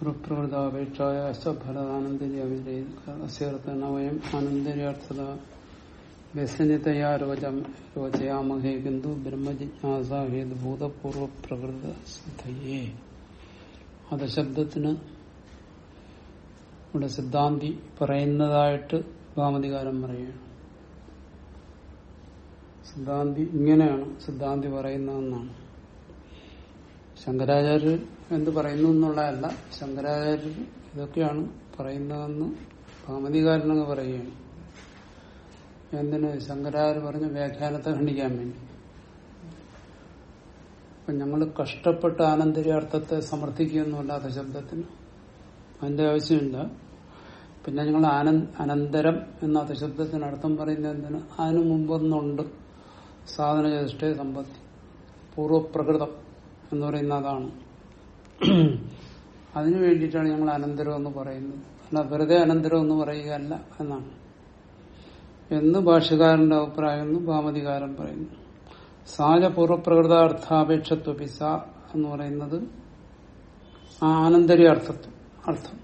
പ്രകൃതാപേക്ഷായ ഫലാനന്ദരി അവിചേർത്തന വയം ആനന്ദര്യാർത്ഥത. വ്യസനിതയാ രോചം രോചയാമഹേ കിന്തു ബ്രഹ്മജിജ്ഞാസ ഹേതു ഭൂതപൂർവ പ്രകൃത സിദ്ധയേ അത് ശബ്ദത്തിന് ഇവിടെ സിദ്ധാന്തി പറയുന്നതായിട്ട് ഭാമതികാരം പറയുകയാണ്. സിദ്ധാന്തി ഇങ്ങനെയാണ് സിദ്ധാന്തി പറയുന്നതെന്നാണ്. ശങ്കരാചാര്യർ എന്ത് പറയുന്നു എന്നുള്ളതല്ല. ശങ്കരാചാര്യർ ഇതൊക്കെയാണ് പറയുന്നതെന്ന് ഭാമതികാരനങ്ങ് പറയുകയാണ്. എന്തിന് ശങ്കരാചാര്യ പറഞ്ഞ വ്യാഖ്യാനത്തെ ഖണ്ഡിക്കാൻ വേണ്ടി? അപ്പൊ ഞങ്ങൾ കഷ്ടപ്പെട്ട് ആനന്ദര്യാർത്ഥത്തെ സമർത്ഥിക്കുകയൊന്നുമല്ലാത്ത ശബ്ദത്തിന്. അതിന്റെ ആവശ്യമില്ല. പിന്നെ ഞങ്ങൾ അനന്തരം എന്ന ശബ്ദത്തിന് അർത്ഥം പറയുന്നത് എന്തിന്? അതിനു മുമ്പൊന്നുണ്ട്. സാധന ചേഷ്ടയെ സമ്പത്തി. പൂർവപ്രകൃതം എന്ന് പറയുന്ന അതാണ്. അതിനു വേണ്ടിയിട്ടാണ് ഞങ്ങൾ അനന്തരം എന്ന് പറയുന്നത്. അല്ല വെറുതെ അനന്തരം എന്ന് പറയുകയല്ല എന്നാണ്. എന്ന് ഭാഷകാരന്റെ അഭിപ്രായം എന്ന് ഭാമതികാരൻ പറയുന്നു. സാജ പൂർവപ്രകൃതാർത്ഥാപേക്ഷത്വപിസ എന്ന് പറയുന്നത് ആനന്തര്യ അർത്ഥത്വം അർത്ഥം.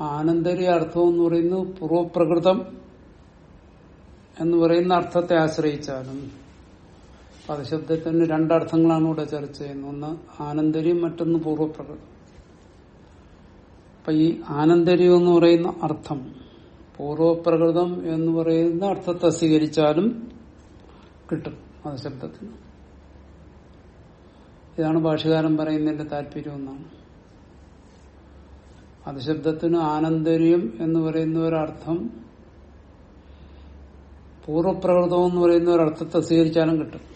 ആനന്തര്യ അർത്ഥം എന്ന് പറയുന്നത് പൂർവപ്രകൃതം എന്ന് പറയുന്ന അർത്ഥത്തെ ആശ്രയിച്ചാലും പദശബ്ദത്തിന് രണ്ടർത്ഥങ്ങളാണ് ഇവിടെ ചർച്ച ചെയ്യുന്നത്. ഒന്ന് ആനന്ദര്യം മറ്റൊന്ന് പൂർവപ്രകൃതം അപ്പൊ ഈ ആനന്ദര്യം എന്ന് പറയുന്ന അർത്ഥം പൂർവപ്രകൃതം എന്ന് പറയുന്ന അർത്ഥത്തെ സ്വീകരിച്ചാലും കിട്ടും പദശബ്ദത്തിന് ഇതാണ് ഭാഷകാരൻ പറയുന്നതിന്റെ താല്പര്യം എന്നാണ് പദശബ്ദത്തിന് ആനന്തര്യം എന്ന് പറയുന്ന ഒരർത്ഥം പൂർവപ്രകൃതം എന്ന് പറയുന്ന ഒരർത്ഥത്തെ സ്വീകരിച്ചാലും കിട്ടും.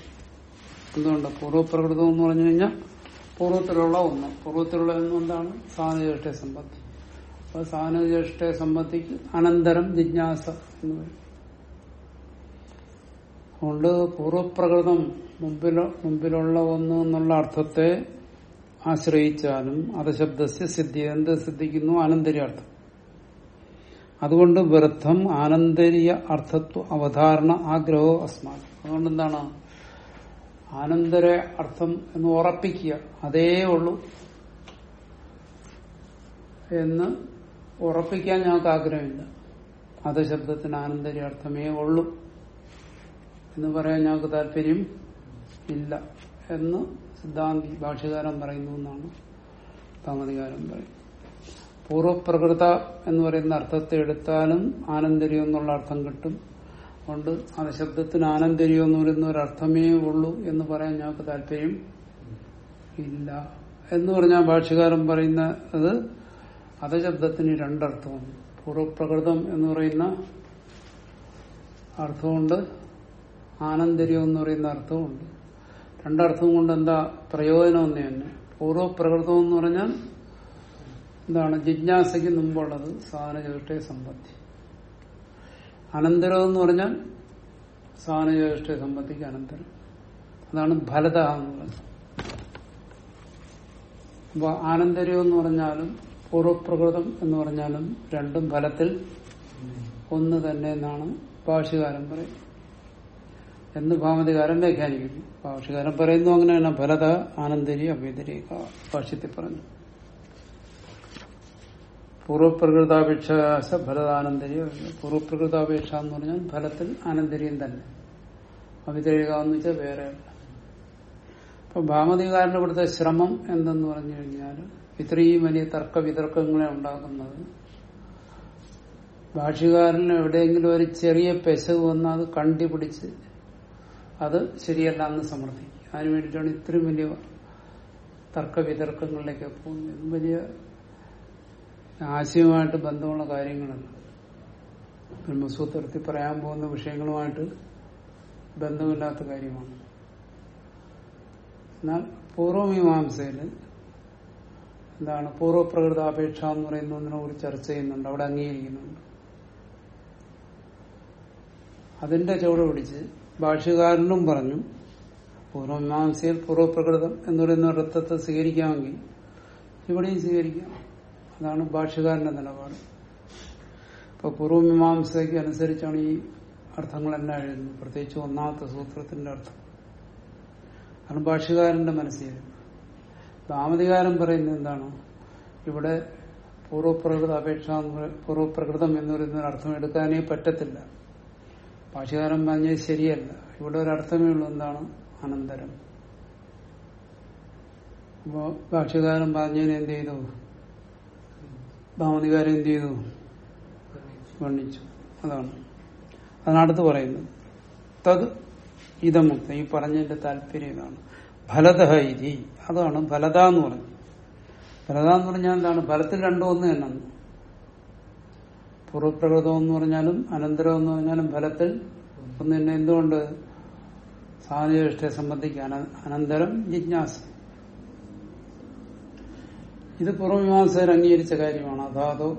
എന്തുകൊണ്ട് പൂർവപ്രകൃതം എന്ന് പറഞ്ഞു കഴിഞ്ഞാൽ പൂർവത്തിലുള്ള ഒന്ന്. പൂർവത്തിലുള്ള എന്താണ്? സാധനജ്യേഷ്ഠ സമ്പത്തി. അപ്പൊ സാധനജ്യേഷ്ഠ സമ്പത്തിക്ക് അനന്തരം ജിജ്ഞാസ എന്ന് പറയും അതുകൊണ്ട് പൂർവപ്രകൃതം മുമ്പിലോ മുമ്പിലുള്ള ഒന്ന് എന്നുള്ള അർത്ഥത്തെ ആശ്രയിച്ചാലും അധശബ്ദസ്യ സിദ്ധി. എന്ത് സിദ്ധിക്കുന്നു? ആനന്തര്യാർത്ഥം അതുകൊണ്ട് വൃദ്ധം ആനന്തരീയ അർത്ഥത്വ അവധാരണ ആഗ്രഹോ അസ്മാൻ അതുകൊണ്ട് എന്താണ്? ആനന്തര അർത്ഥം എന്ന് ഉറപ്പിക്കുക. അതേ ഉള്ളൂ. എന്ന് ഉറപ്പിക്കാൻ ഞങ്ങൾക്ക് ആഗ്രഹമില്ല. അത് ശബ്ദത്തിന് ആനന്ദരി അർത്ഥമേ ഉള്ളൂ. എന്ന് പറയാൻ ഞങ്ങൾക്ക് താല്പര്യം ഇല്ല എന്ന് സിദ്ധാന്തി ഭാഷകാരൻ പറയുന്നു എന്നാണ് താമതികാരൻ പറയുന്നത്. പൂർവപ്രകൃത എന്ന് പറയുന്ന അർത്ഥത്തെ എടുത്താലും ആനന്ദരി എന്നുള്ള അർത്ഥം കിട്ടും. അതുകൊണ്ട് അത് ശബ്ദത്തിന് ആനന്ദരിയോ എന്ന് പറയുന്ന ഒരു അർത്ഥമേ ഉള്ളൂ എന്ന് പറയാൻ ഞങ്ങൾക്ക് താല്പര്യം ഇല്ല. എന്ന് പറഞ്ഞാൽ ഭാഷകാരൻ പറയുന്ന അത് അധശബ്ദത്തിന് രണ്ടർത്ഥവും പൂർവപ്രകൃതം എന്ന് പറയുന്ന അർത്ഥമുണ്ട്. ആനന്ദര്യം എന്ന് പറയുന്ന അർത്ഥമുണ്ട്. രണ്ടർത്ഥം കൊണ്ട് എന്താ പ്രയോജനം ഒന്ന് തന്നെ പൂർവപ്രകൃതം എന്ന് പറഞ്ഞാൽ എന്താണ്? ജിജ്ഞാസയ്ക്ക് മുമ്പുള്ളത് സാധന ചേഷ്ട സമ്പത്തി. അനന്തരം എന്ന് പറഞ്ഞാൽ സാധന സംബന്ധിച്ച് അനന്തരം. അതാണ് ഫലത എന്ന് പറയുന്നത് അപ്പൊ ആനന്തരം എന്ന് പറഞ്ഞാലും പൂർവപ്രകൃതം എന്ന് പറഞ്ഞാലും രണ്ടും ഫലത്തിൽ ഒന്ന് തന്നെ എന്നാണ് ഭാഷകാരൻ പറയുന്നത്. എന്ന് ഭാമതികാരൻ വ്യാഖ്യാനിക്കുന്നു. ഭാഷകാരൻ പറയുന്നു അങ്ങനെയാണ് ഫലത ആനന്ദരി അഭ്യന്തരീക ഭാഷ്യത്തിൽ പറഞ്ഞു പൂർവപ്രകൃതാപേക്ഷ ഫലതാനന്ദരി പൂർവപ്രകൃതാപേക്ഷ എന്ന് പറഞ്ഞാൽ ഫലത്തിൽ ആനന്തര്യം തന്നെ. അവിതഴുക എന്ന് വെച്ചാൽ വേറെ അപ്പൊ ഭാമതികാരന്റെ ഇവിടുത്തെ ശ്രമം എന്തെന്ന് പറഞ്ഞു കഴിഞ്ഞാൽ ഇത്രയും വലിയ തർക്ക വിതർക്കങ്ങളെ ഉണ്ടാക്കുന്നത് ഭാഷകാരന് എവിടെയെങ്കിലും ഒരു ചെറിയ പെശക് വന്നാൽ അത് കണ്ടുപിടിച്ച് അത് ശരിയല്ല എന്ന് സമർത്ഥിക്കും. അതിനു വേണ്ടിയിട്ടാണ് ഇത്രയും വലിയ തർക്ക വിതർക്കങ്ങളിലേക്ക് പോകുന്നത്. വലിയ ആശയവുമായിട്ട് ബന്ധമുള്ള കാര്യങ്ങളല്ല ബ്രഹ്മസൂത്രത്തിൽ പറയാൻ പോകുന്ന വിഷയങ്ങളുമായിട്ട് ബന്ധമില്ലാത്ത കാര്യമാണ്. എന്നാൽ പൂർവമീമാംസയിൽ എന്താണ് പൂർവപ്രകൃതാപേക്ഷ എന്ന് പറയുന്ന ഒന്നിനെ കുറിച്ച് ചർച്ച ചെയ്യുന്നുണ്ട്. അവിടെ അംഗീകരിക്കുന്നുണ്ട്. അതിന്റെ ചുവട് പിടിച്ച് ഭാഷ്യകാരനും പറഞ്ഞു പൂർവമീമാംസയിൽ പൂർവപ്രകൃതം എന്ന് പറയുന്ന അർത്ഥത്തെ സ്വീകരിക്കാമെങ്കിൽ ഇവിടെയും സ്വീകരിക്കാം. അതാണ് ഭാഷകാരന്റെ നിലപാട്. ഇപ്പൊ പൂർവമീമാംസയ്ക്ക് അനുസരിച്ചാണ് ഈ അർത്ഥങ്ങളെല്ലാം എഴുതുന്നത്. പ്രത്യേകിച്ച് ഒന്നാമത്തെ സൂത്രത്തിന്റെ അർത്ഥം. അതാണ് ഭാഷകാരന്റെ മനസ്സിൽ. ദാമതികാരം പറയുന്നത് എന്താണ്? ഇവിടെ പൂർവപ്രകൃത അപേക്ഷ പൂർവപ്രകൃതം പൂർവപ്രകൃതം എന്ന് പറയുന്ന അർത്ഥം എടുക്കാനേ പറ്റത്തില്ല. ഭാഷകാരൻ പറഞ്ഞത് ശരിയല്ല. ഇവിടെ ഒരു അർത്ഥമേ ഉള്ളൂ. എന്താണ്? അനന്തരം. അപ്പോ ഭാഷകാരൻ പറഞ്ഞതിന് എന്ത് ചെയ്തു? ഭാമതികാരൻ എന്ത് ചെയ്തു? വർണിച്ചു. അതാണ്. അതിനടുത്ത് പറയുന്നത്. തത് ഇതമുക്ത. ഈ പറഞ്ഞതിന്റെ താല്പര്യം ഇതാണ്. ഫലതഹ ഇതി. അതാണ് ഫലത എന്ന് പറഞ്ഞു ഫലത എന്ന് പറഞ്ഞാൽ എന്താണ്? ഫലത്തിൽ രണ്ടോ ഒന്ന് തന്നെ പൂർവപ്രകൃതം എന്ന് പറഞ്ഞാലും അനന്തരം എന്ന് പറഞ്ഞാലും ഫലത്തിൽ ഒന്ന് തന്നെ എന്തുകൊണ്ട്? സാധനജ്യേഷ്ഠയെ സംബന്ധിക്കാൻ. അനന്തരം ജിജ്ഞാസ. ഇത് പൂർവമീമാംസകർ അംഗീകരിച്ച കാര്യമാണ്. അതാതോ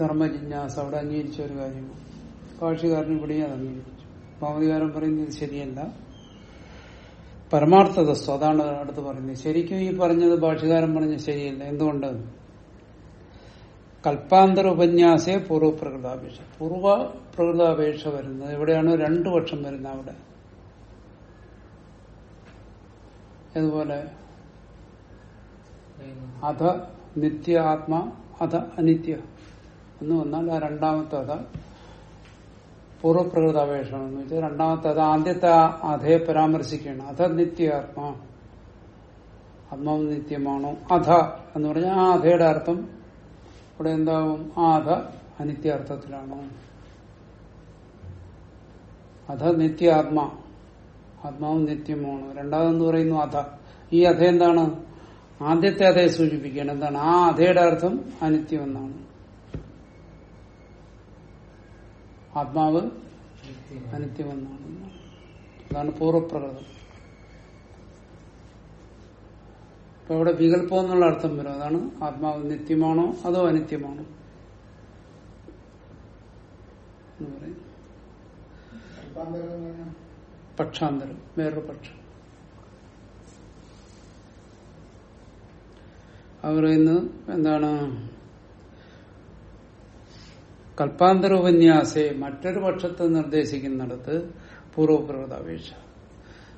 ധർമ്മജിജ്ഞാസ അവിടെ അംഗീകരിച്ച ഒരു കാര്യമാണ്. ഭാഷകാരൻ ഇവിടെയും അത് അംഗീകരിച്ചു. ഭാമതികാരൻ പറയുന്നത് ശരിയല്ല. പരമാർത്ഥതസ്തു അതാണ് അടുത്ത് പറയുന്നത്. ശരിക്കും ഈ പറഞ്ഞത് ഭാഷകാരൻ പറഞ്ഞത് ശരിയല്ല. എന്തുകൊണ്ട്? കൽപ്പാന്തര ഉപന്യാസേ പൂർവ പ്രകൃതാപേക്ഷ പൂർവ പ്രകൃതാപേക്ഷ വരുന്നത് എവിടെയാണ് രണ്ടു പക്ഷം വരുന്നത് അവിടെ. അതുപോലെ അധ നിത്യ ആത്മ അധ അനിത്യ. എന്ന് വന്നാൽ ആ രണ്ടാമത്തെ അത പൂർവപ്രകൃത അപേക്ഷണം എന്ന് വെച്ചാൽ രണ്ടാമത്തെ അത് ആദ്യത്തെ അധയെ പരാമർശിക്കുകയാണ്. അധ നിത്യ ആത്മാ ആത്മാവ് നിത്യമാണോ? അധ എന്ന് പറഞ്ഞാൽ ആ അധയുടെ അർത്ഥം ഇവിടെ എന്താവും? ആ അധ അനിത്യാർത്ഥത്തിലാണോ. അധ നിത്യ ആത്മാ ആത്മാവ് നിത്യമാണോ. രണ്ടാമതെന്ന് പറയുന്നു അധ. ഈ അധ എന്താണ്? ആദ്യത്തെ അതേ സൂചിപ്പിക്കുകയാണ് എന്താണ്? ആ അതേയുടെ അർത്ഥം അനിത്യം എന്നാണ് ആത്മാവ് അനിത്യമെന്നാണ്. അതാണ് പൂർവപ്രകൃതം. അപ്പൊ ഇവിടെ വികല്പം എന്നുള്ള അർത്ഥം വരും. അതാണ് ആത്മാവ് നിത്യമാണോ അതോ അനിത്യമാണോ? എന്ന് പക്ഷാന്തരം. വേറൊരു പക്ഷം. അവർ ഇന്ന് എന്താണ്? കൽപ്പാന്തര ഉപന്യാസെ മറ്റൊരു പക്ഷത്തെ നിർദ്ദേശിക്കുന്നിടത്ത് പൂർവപ്രകൃത അപേക്ഷ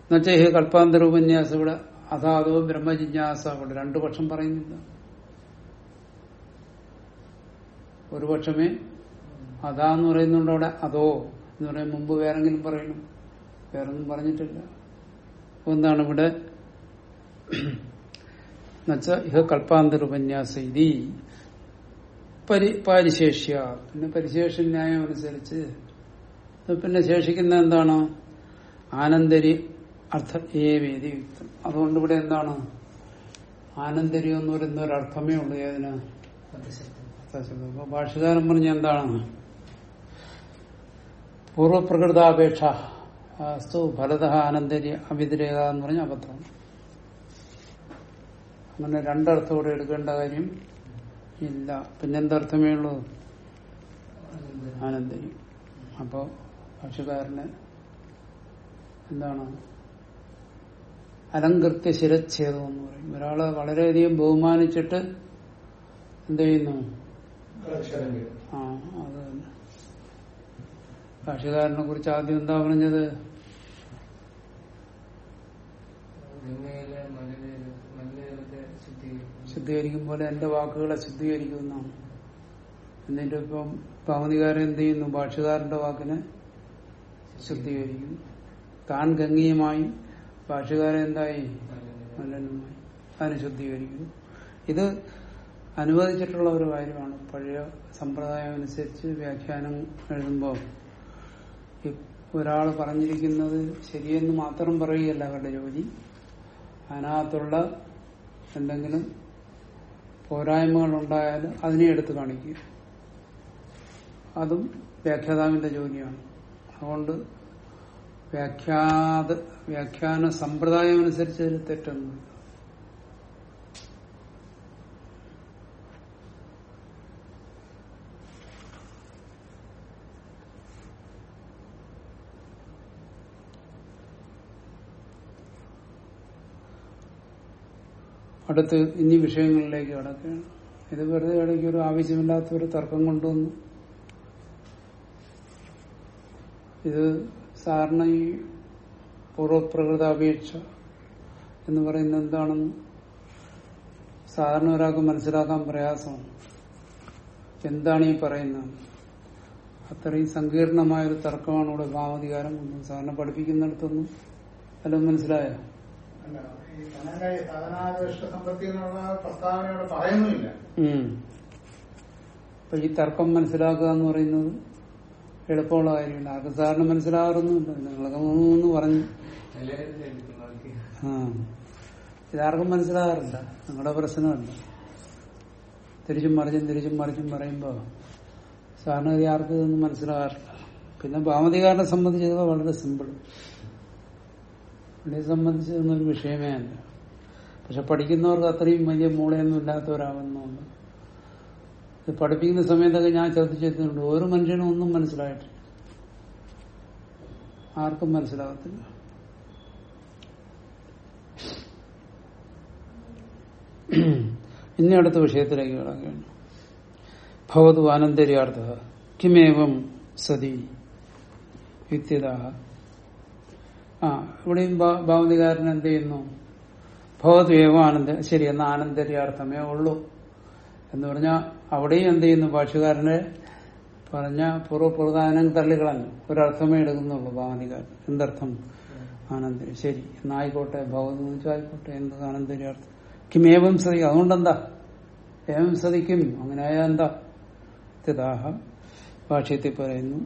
എന്നുവെച്ചാൽ ഈ കൽപ്പാന്തര ഉപന്യാസം ഇവിടെ അതാതോ ബ്രഹ്മജിജ്ഞാസ ഇവിടെ രണ്ടു പക്ഷം പറയുന്നില്ല ഒരു പക്ഷമേ അതാന്ന് പറയുന്നുണ്ട് അവിടെ അതോ എന്ന് പറയാൻ മുമ്പ് വേറെങ്കിലും പറയണം വേറൊന്നും പറഞ്ഞിട്ടില്ല. എന്താണ് ഇവിടെ? എന്നുവെച്ചാൽ ഇഹ കൽപ്പാന്തര ഉപന്യാസ ഇതി പരി പാരിശേഷ്യ. പിന്നെ പരിശേഷ ന്യായം അനുസരിച്ച്. പിന്നെ ശേഷിക്കുന്ന എന്താണ്? ആനന്ദരി അർത്ഥ ഏ വേദി യുക്തം. അതുകൊണ്ട് ഇവിടെ എന്താണ്? ആനന്ദരി എന്ന് പറയുന്ന ഒരു അർത്ഥമേ ഉള്ളൂ. ഏതിന്. അപ്പൊ ഭാഷകാരൻ പറഞ്ഞ എന്താണ്? പൂർവപ്രകൃതാപേക്ഷ. അസ്തു ഫലത ആനന്ദരി അവിതിരേക എന്ന് പറഞ്ഞ അബദ്ധം അങ്ങനെ രണ്ടർത്ഥം ഇവിടെ എടുക്കേണ്ട കാര്യം ഇല്ല. പിന്നെന്തർത്ഥമേ ഉള്ളൂ? ആനന്ദരി അപ്പോ ഭാഷകാരന് എന്താണ്? അലങ്കൃത്യ ശിരച്ഛേദം എന്ന് പറയും. ഒരാളെ വളരെയധികം ബഹുമാനിച്ചിട്ട് എന്ത് ചെയ്യുന്നു? ആ അത് തന്നെ. ഭാഷകാരനെ കുറിച്ച് ആദ്യം എന്താ പറഞ്ഞത്? ശുദ്ധീകരിക്കും പോലെ എന്റെ വാക്കുകളെ ശുദ്ധീകരിക്കുമെന്നാണ് എന്നിട്ട് ഇപ്പം പൗനികാരൻ എന്ത് ചെയ്യുന്നു? ഭാഷകാരന്റെ വാക്കിനെ ശുദ്ധീകരിക്കുന്നു താൻ ഗംഗീയമായി ഭാഷകാരൻ എന്തായി? മലനുമായി അതിനെ ശുദ്ധീകരിക്കുന്നു ഇത് അനുവദിച്ചിട്ടുള്ള ഒരു കാര്യമാണ്. പഴയ സമ്പ്രദായം അനുസരിച്ച് വ്യാഖ്യാനം എഴുതുമ്പോൾ ഒരാൾ പറഞ്ഞിരിക്കുന്നത് ശരിയെന്ന് മാത്രം പറയുകയല്ല അവരുടെ ജോലി. അതിനകത്തുള്ള എന്തെങ്കിലും പോരായ്മകൾ ഉണ്ടായാൽ അതിനെ എടുത്തു കാണിക്കുക. അതും വ്യാഖ്യാതാവിന്റെ ജോലിയാണ്. അതുകൊണ്ട് വ്യാഖ്യാത വ്യാഖ്യാന സമ്പ്രദായം അനുസരിച്ച് തെറ്റൊന്നുമില്ല. അടുത്ത് ഇനി വിഷയങ്ങളിലേക്ക് കടക്കുകയാണ്. ഇത് വെറുതെ ഇടയ്ക്ക് ഒരു ആവശ്യമില്ലാത്ത ഒരു തർക്കം കൊണ്ടുവന്നു. ഇത് സാറിന് ഈ പൂർവപ്രകൃത അപേക്ഷ എന്ന് പറയുന്നത് എന്താണെന്ന് സാധാരണ ഒരാൾക്ക് മനസ്സിലാക്കാൻ പ്രയാസമാണ്. എന്താണ് ഈ പറയുന്നത്? അത്രയും സങ്കീർണമായ ഒരു തർക്കമാണ് ഇവിടെ ഭാവധികാരം സാറിനെ പഠിപ്പിക്കുന്നിടത്തൊന്നും അല്ല മനസ്സിലായോ? ഈ ഈ തർക്കം മനസ്സിലാക്കുക എന്ന് പറയുന്നത് എളുപ്പമുള്ള കാര്യമില്ല ആർക്കും സാറിന് മനസ്സിലാകാറൊന്നുമില്ല. നിങ്ങളൊക്കെ മൂന്ന് പറഞ്ഞു. ആ. ഇതാർക്കും മനസ്സിലാകാറില്ല. നിങ്ങളുടെ പ്രശ്നമല്ല. തിരിച്ചും മറിച്ചും തിരിച്ചും മറിച്ചും പറയുമ്പോ സാറിന് ആർക്കും ഇതൊന്നും മനസ്സിലാകാറില്ല. പിന്നെ ഭാമതികാരനെ സംബന്ധിച്ചത് വളരെ സിമ്പിൾ പുള്ളിയെ സംബന്ധിച്ച് ഇതൊന്നും ഒരു വിഷയമേ അല്ല. പക്ഷെ പഠിക്കുന്നവർക്ക് അത്രയും വലിയ മൂളയൊന്നും ഇല്ലാത്തവരാകുന്നുണ്ട് ഇത് പഠിപ്പിക്കുന്ന സമയത്തൊക്കെ ഞാൻ ശ്രദ്ധിച്ചിട്ടുണ്ട്. ഒരു മനുഷ്യനും ഒന്നും മനസ്സിലായിട്ടില്ല. ആർക്കും മനസ്സിലാകത്തില്ല ഇനി അടുത്ത വിഷയത്തിലേക്ക് കിടക്കുകയാണ്. ഭവതു ആനന്ദര്യാർത്ഥ കിമേവം സതി യുക്തിത ആ ഇവിടെയും ഭാവതികാരൻ എന്ത് ചെയ്യുന്നു? ഭഗവത്വേവ ആനന്ദ ശരി എന്ന ആനന്ദര്യാർത്ഥമേ ഉള്ളൂ. എന്ന് പറഞ്ഞാൽ അവിടെയും എന്ത് ചെയ്യുന്നു? ഭാഷകാരനെ പറഞ്ഞ പൂർവപ്രധാനം തള്ളിക്കളഞ്ഞു. ഒരർത്ഥമേ എടുക്കുന്നുള്ളൂ ഭാവനികാരൻ. എന്തർത്ഥം? ആനന്ദ ശരി എന്നായിക്കോട്ടെ ഭഗവത് വെച്ചാൽ ആയിക്കോട്ടെ എന്ത് ആനന്ദര്യാർത്ഥം കിം ഏവം സതി അതുകൊണ്ടെന്താ? ഏവം സതിക്കും അങ്ങനെയായ എന്താ? തിദാഹ ഭാഷ്യത്തിൽ പറയുന്നു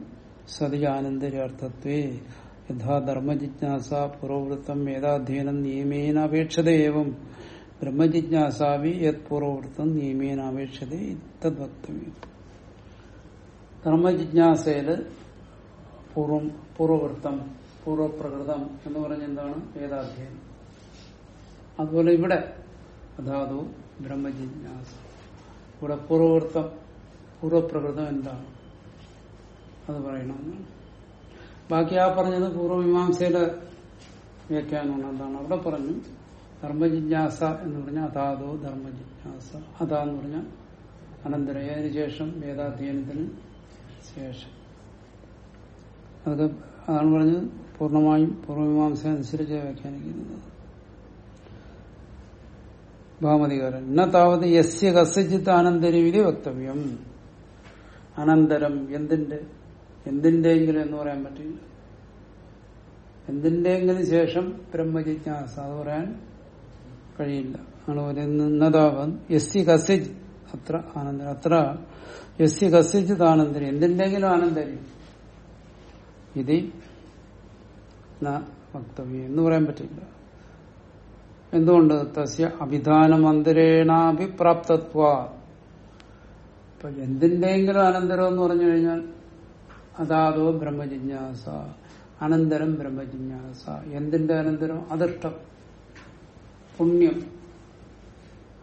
സതി ആനന്ദര്യാർത്ഥത്വേ യഥാ ധർമ്മജിജ്ഞാസ പൂർവവൃത്തം വേദാധ്യയനം നിയമേന അപേക്ഷത ഏവം ബ്രഹ്മജിജ്ഞാസാവി യത് പൂർവവൃത്തം നിയമേന അപേക്ഷത തദ്വക്തവ്യം ധർമ്മജിജ്ഞാസയിൽ പൂർവം പൂർവവൃത്തം പൂർവപ്രകൃതം എന്ന് പറഞ്ഞ എന്താണ്? വേദാധ്യയനം. അതുപോലെ ഇവിടെ അതാതു ബ്രഹ്മജിജ്ഞാസ. ഇവിടെ പൂർവവൃത്തം പൂർവപ്രകൃതം എന്താണ്? അത് പറയണമെന്നാണ് ബാക്കി ആ പറഞ്ഞത് പൂർവമീമാംസയുടെ വ്യാഖ്യാനമാണ്. എന്താണ് അവിടെ പറഞ്ഞു. ധർമ്മജിജ്ഞാസ എന്ന് പറഞ്ഞാൽ അതാതോ ധർമ്മജിജ്ഞാസ. അതാ എന്ന് പറഞ്ഞാൽ അനന്തരം. അതിനു ശേഷം വേദാധ്യയനത്തിന് ശേഷം. അതൊക്കെ അതാണ് പറഞ്ഞത് പൂർണമായും പൂർവമീമാംസ അനുസരിച്ച് വ്യാഖ്യാനിക്കുന്നത്. ഭാമതികാരൻ എന്ന താവത് യസ്യ കസ്യജിത്ത് അനന്തരം വക്തവ്യം. അനന്തരം എന്തിന്റെ എന്തിന്റെയെങ്കിലും എന്ന് പറയാൻ പറ്റില്ല. എന്തിന്റെയെങ്കിലും ശേഷം ബ്രഹ്മജിജ്ഞാസ അത് പറയാൻ കഴിയില്ല. ആണ് പറയുന്നതാവൻ സി കസിജ് അത്ര ആനന്ദ അത്ര എസ് കസിജ് ആനന്ദരി എന്തിന്റെങ്കിലും ആനന്ദരി. ഇത് വക്തവ്യം എന്ന് പറയാൻ പറ്റില്ല. എന്തുകൊണ്ട് തസ്യ അഭിധാനമന്തരേണാഭിപ്രാപ്തത്വ ഇപ്പൊ എന്തിന്റെയെങ്കിലും അനന്തരം എന്ന് പറഞ്ഞു കഴിഞ്ഞാൽ അതാതോ ബ്രഹ്മജിജ്ഞാസ. അനന്തരം ബ്രഹ്മജിജ്ഞാസ. എന്തിന്റെ അനന്തരം? അതിഷ്ടം പുണ്യം.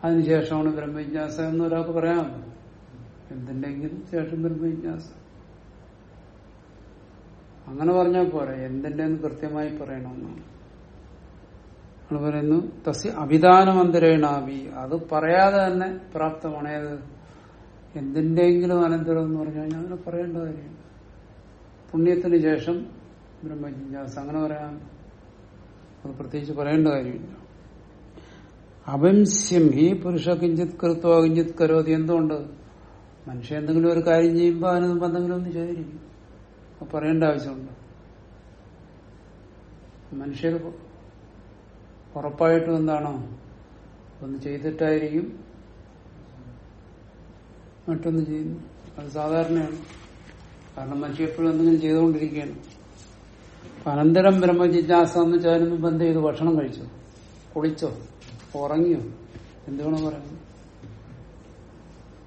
അതിനുശേഷമാണ് ബ്രഹ്മജിജ്ഞാസ എന്ന് ഒരാൾക്ക് പറയാം. എന്തിന്റെങ്കിലും ശേഷം ബ്രഹ്മജിജ്ഞാസ. അങ്ങനെ പറഞ്ഞാൽ പോരെ. എന്തിന്റെ എന്ന് കൃത്യമായി പറയണമെന്നാണ്. നമ്മൾ പറയുന്നു തസ്യ അഭിധാനമന്തരേണാവി അത് പറയാതെ തന്നെ പ്രാപ്തമാണ് ഏത് എന്തിന്റെയെങ്കിലും അനന്തരം എന്ന് പറഞ്ഞു കഴിഞ്ഞാൽ അങ്ങനെ പറയേണ്ട കാര്യമില്ല. പുണ്യത്തിന് ശേഷം ബ്രഹ്മജിജ്ഞാസ. അങ്ങനെ പറയാൻ അത് പ്രത്യേകിച്ച് പറയേണ്ട കാര്യമില്ല. അവംസ്യം ഹി പുരുഷ കിഞ്ചിത് കൃത്വ കിഞ്ചിത് കരോതി. എന്തുകൊണ്ട്? മനുഷ്യ എന്തെങ്കിലും ഒരു കാര്യം ചെയ്യുമ്പോൾ മുമ്പ് എന്തെങ്കിലും ഒന്ന് ചെയ്തിരിക്കും. അപ്പൊ പറയേണ്ട ആവശ്യമുണ്ട്. മനുഷ്യർ ഉറപ്പായിട്ടും എന്താണോ? ഒന്ന് ചെയ്തിട്ടായിരിക്കും മറ്റൊന്ന് ചെയ്യുന്നു അത് സാധാരണയാണ്. കാരണം മനുഷ്യ എപ്പോഴും എന്തെങ്കിലും ചെയ്തുകൊണ്ടിരിക്കുകയാണ്. അനന്തരം ബ്രഹ്മജിജ്ഞാസ എന്ന് വെച്ചാലും ബന്ധ ചെയ്ത് ഭക്ഷണം കഴിച്ചോ? കുളിച്ചോ? ഉറങ്ങിയോ? എന്തുവേണം പറയുന്നത്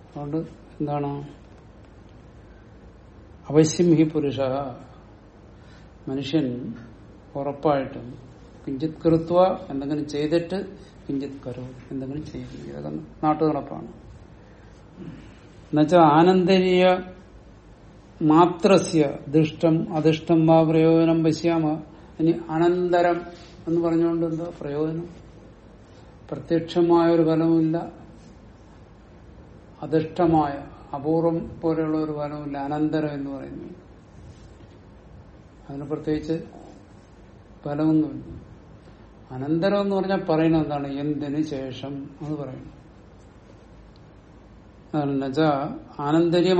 അതുകൊണ്ട് എന്താണ്? അവശ്യം ഹി പുരുഷ. മനുഷ്യൻ ഉറപ്പായിട്ടും കിഞ്ചിത് കൃത്വ എന്തെങ്കിലും ചെയ്തിട്ട് കിഞ്ചിത് കരു എന്തെങ്കിലും ചെയ്യും. ഇതൊക്കെ നാട്ടുനടപ്പാണ്. എന്നുവെച്ചാൽ ആനന്ദരീയ മാത്രസ്യ ദുഷ്ടം അധിഷ്ടം വാ പ്രയോജനം പശ്യാമ. ഇനി അനന്തരം എന്ന് പറഞ്ഞുകൊണ്ട് എന്താ പ്രയോജനം? പ്രത്യക്ഷമായ ഒരു ഫലവുമില്ല. അധിഷ്ടമായ അപൂർവം പോലെയുള്ള ഒരു ഫലവുമില്ല. അനന്തരം എന്ന് പറയുന്നു. അതിന് പ്രത്യേകിച്ച് ഫലമൊന്നുമില്ല. അനന്തരം എന്ന് പറഞ്ഞാൽ പറയുന്നത് എന്താണ്? എന്തിനു ശേഷം എന്ന് പറയുന്നു. എന്നുവെച്ച ആനന്തര്യ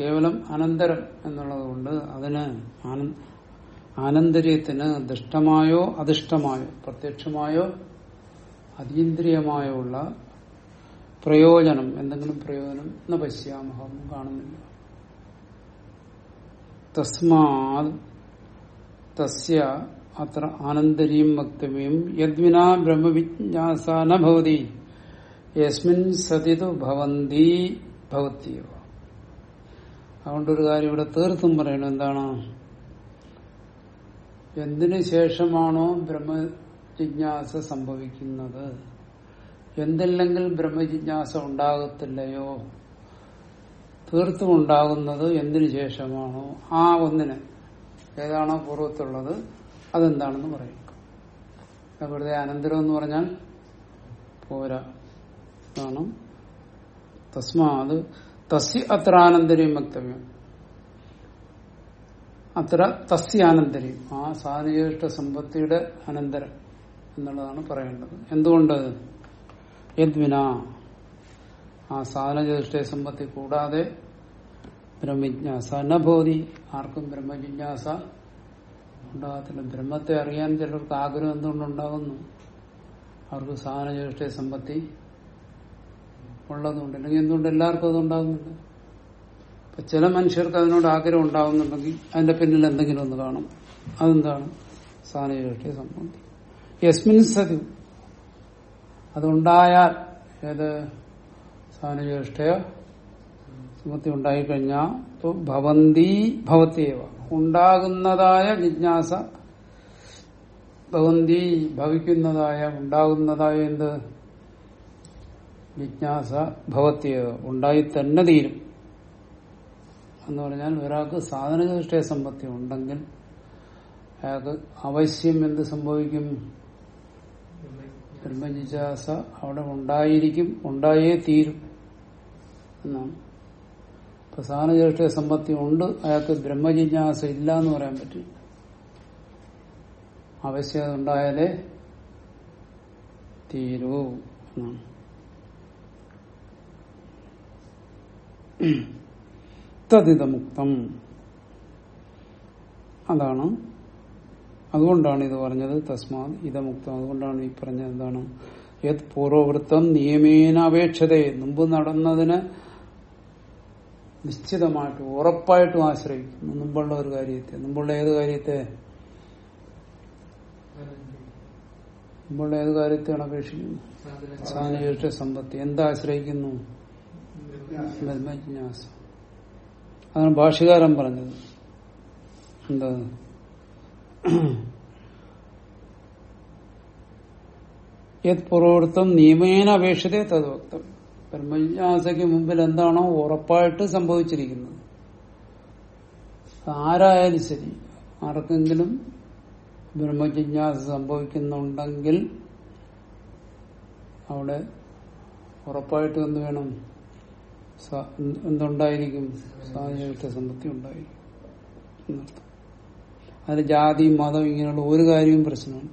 കേവലം അനന്തരം എന്നുള്ളത് കൊണ്ട് അതിന് ആന- ആനന്തര്യത്തിന് ദുഷ്ടമായോ അധിഷ്ഠമായോ പ്രത്യക്ഷമായോ അതീന്ദ്രിയമായോ ഉള്ള പ്രയോജനം എന്തെങ്കിലും പ്രയോജനം എന്ന പശ്യാമഹം കാണുന്നില്ല. തസ്യ അത്ര ആനന്ദരീം വക്തവ്യം യദ്വിനാ ബ്രഹ്മവിജ്ഞാസ ന ഭവതി. യസ്മിൻ സതിതു ഭവന്തി ഭവത്തിയോ അതുകൊണ്ടൊരു കാര്യം ഇവിടെ തീർത്തും പറയണം. എന്താണ്? എന്തിനു ശേഷമാണോ ബ്രഹ്മജിജ്ഞാസ സംഭവിക്കുന്നത്? എന്തില്ലെങ്കിൽ ബ്രഹ്മജിജ്ഞാസ ഉണ്ടാകത്തില്ലയോ? തീർത്തും ഉണ്ടാകുന്നത് എന്തിനു ശേഷമാണോ? ആ ഒന്നിന്. ഏതാണോ പൂർവത്തുള്ളത് അതെന്താണെന്ന് പറയും വെറുതെ അനന്തരം എന്ന് പറഞ്ഞാൽ പോരാ. ആണ് തസ്മാത് തസ്യ അത്ര ആനന്തര്യം വക്തവ്യം. അത്ര തസ്സി ആനന്തര്യം ആ സാധനജ്യേഷ്ഠ സമ്പത്തിയുടെ അനന്തരം എന്നുള്ളതാണ് പറയേണ്ടത്. എന്തുകൊണ്ട്? യദ്വിന. ആ സാധനജ്യേഷ്ഠ സമ്പത്തി കൂടാതെ ബ്രഹ്മജിജ്ഞാസ. നബോധി ആർക്കും ബ്രഹ്മജിജ്ഞാസ ഉണ്ടാകത്തില്ല. ബ്രഹ്മത്തെ അറിയാൻ ചിലർക്ക് ആഗ്രഹം എന്തുകൊണ്ടുണ്ടാകുന്നു? അവർക്ക് സാധനജ്യേഷ്ഠ സമ്പത്തി ഉള്ളതുകൊണ്ട് അല്ലെങ്കിൽ എന്തുകൊണ്ട് എല്ലാവർക്കും അതുണ്ടാകുന്നുണ്ട് അപ്പൊ ചില മനുഷ്യർക്ക് അതിനോട് ആഗ്രഹം ഉണ്ടാകുന്നുണ്ടെങ്കിൽ അതിന്റെ പിന്നിൽ എന്തെങ്കിലും ഒന്ന് കാണും. അതെന്താണ്? സാധനജ്യേഷ്ഠ സംബന്ധി. യസ്മിൻ സതി അതുണ്ടായാൽ ഏത്? സാധനജ്യേഷ്ഠയ സമ്പത്തി ഉണ്ടായിക്കഴിഞ്ഞാൽ ഭവന്തി ഭവത്തിയവ ഉണ്ടാകുന്നതായ ജിജ്ഞാസ ഭവന്തി ഭവിക്കുന്നതായ ഉണ്ടാകുന്നതായ എന്ത്? ജിജ്ഞാസ ഭവത്യ ഉണ്ടായി തന്നെ തീരും. എന്ന് പറഞ്ഞാൽ ഒരാൾക്ക് സാധനനിഷ്ഠയ സമ്പത്തി ഉണ്ടെങ്കിൽ അയാൾക്ക് അവശ്യം എന്ത് സംഭവിക്കും? ബ്രഹ്മജിജ്ഞാസ അവിടെ ഉണ്ടായിരിക്കും ഉണ്ടായേ തീരും എന്നാണ്. ഇപ്പൊ സാധനചേഷ്ട സമ്പത്തി ഉണ്ട് അയാൾക്ക് ബ്രഹ്മജിജ്ഞാസ ഇല്ല എന്ന് പറയാൻ പറ്റില്ല. അവശ്യം ഉണ്ടായാലേ തീരൂ എന്നാണ്. തദിതമുക്തം അതാണ്. അതുകൊണ്ടാണ് ഇത് പറഞ്ഞത് തസ്മാത് ഇതമുക്തം. അതുകൊണ്ടാണ് ഈ പറഞ്ഞത് എന്താണ്? യത് പൂർവവൃത്തം നിയമേന അപേക്ഷതയെ മുമ്പ് നടന്നതിന് നിശ്ചിതമായിട്ടും ഉറപ്പായിട്ടും ആശ്രയിക്കുന്നു. മുമ്പുള്ള ഒരു കാര്യത്തെ. മുമ്പുള്ള ഏത് കാര്യത്തെ? മുമ്പുള്ള ഏത് കാര്യത്തെയാണ് അപേക്ഷിക്കുന്നത്? സാധനജ്യേഷ്ഠ സമ്പത്തി. എന്താ ആശ്രയിക്കുന്നു? ബ്രഹ്മജിജ്ഞാസ അതാണ് ഭാഷകാരൻ പറഞ്ഞത്. എന്താ? യത് പുറവൃത്തം നിയമേന അപേക്ഷിതേ തദ്വക്തം ബ്രഹ്മജിജ്ഞാസയ്ക്ക് മുമ്പിൽ എന്താണോ ഉറപ്പായിട്ട് സംഭവിച്ചിരിക്കുന്നത്. ആരായാലും ശരി ആർക്കെങ്കിലും ബ്രഹ്മജിജ്ഞാസ സംഭവിക്കുന്നുണ്ടെങ്കിൽ അവിടെ ഉറപ്പായിട്ട് എന്ത് വേണം എന്തുണ്ടായിരിക്കും? സാഹചര്യത്തെ സമ്പത്തി ഉണ്ടായിരിക്കും. എന്നർത്ഥം. അതിന് ജാതി മതം ഇങ്ങനെയുള്ള ഒരു കാര്യവും പ്രശ്നമാണ്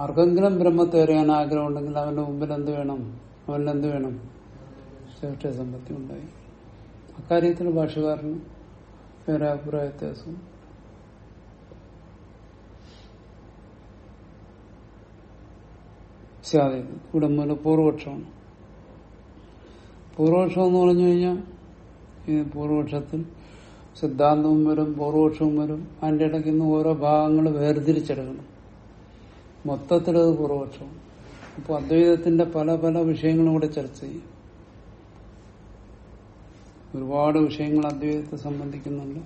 ആർക്കെങ്കിലും ബ്രഹ്മത്തെ അറിയാൻ ആഗ്രഹം ഉണ്ടെങ്കിൽ അവന്റെ മുമ്പിൽ എന്ത് വേണം? അവന് എന്ത് വേണം? ശ്രേഷ്ഠ സമ്പത്തി ഉണ്ടായി അക്കാര്യത്തിൽ ഭാഷകാരന് വേറെ അഭിപ്രായ വ്യത്യാസം. ഇവിടെ മൂല പൂർവപക്ഷം എന്ന് പറഞ്ഞു കഴിഞ്ഞാൽ ഈ പൂർവപക്ഷത്തിൽ സിദ്ധാന്തവും വരും പൂർവപക്ഷവും വരും. അതിന്റെ ഇടയ്ക്ക് ഇന്ന് ഓരോ ഭാഗങ്ങൾ വേർതിരിച്ചെടുക്കണം. മൊത്തത്തിലത് പൂർവപക്ഷം അപ്പോൾ അദ്വൈതത്തിന്റെ പല പല വിഷയങ്ങളും ഇവിടെ ചർച്ച ചെയ്യും. ഒരുപാട് വിഷയങ്ങൾ അദ്വൈതത്തെ സംബന്ധിക്കുന്നുണ്ട്.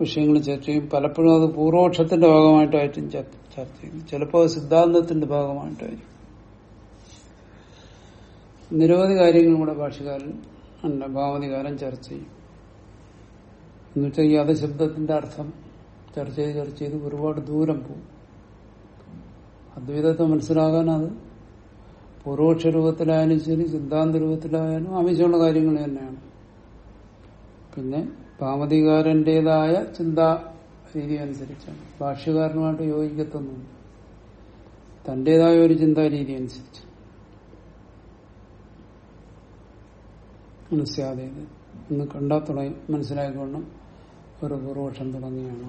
വിഷയങ്ങൾ ചർച്ച ചെയ്യും. പലപ്പോഴും അത് പൂർവപക്ഷത്തിന്റെ ഭാഗമായിട്ടായിട്ടും ചർച്ച ചെയ്യും. ചിലപ്പോൾ സിദ്ധാന്തത്തിന്റെ ഭാഗമായിട്ടായിരിക്കും. നിരവധി കാര്യങ്ങൾ ഇവിടെ ഭാഷകാരൻ അല്ല ഭാവതികാരൻ ചർച്ച ചെയ്യും. എന്നുവെച്ചാൽ ഈ അധശബ്ദത്തിന്റെ അർത്ഥം ചർച്ച ചെയ്ത് ചർച്ച ചെയ്ത് ഒരുപാട് ദൂരം പോകും. അദ്വൈതത്തെ മനസ്സിലാകാൻ അത് പൂർവോക്ഷ രൂപത്തിലായാലും ശരി സിദ്ധാന്ത രൂപത്തിലായാലും ആവശ്യമുള്ള കാര്യങ്ങൾ തന്നെയാണ്. പിന്നെ ഭാമതികാരന്റേതായ ചിന്താ രീതി അനുസരിച്ചാണ്. ഭാഷ്യകാരനുമായിട്ട് യോജിക്കത്തൊന്നുമില്ല. തന്റേതായ ഒരു ചിന്താ രീതി അനുസരിച്ച്. മനസ്സിലാതെ ഒന്ന് കണ്ടാ തുടങ്ങി മനസ്സിലാക്കിക്കൊണ്ടും ഒരു പൂർവക്ഷം തുടങ്ങിയാണ്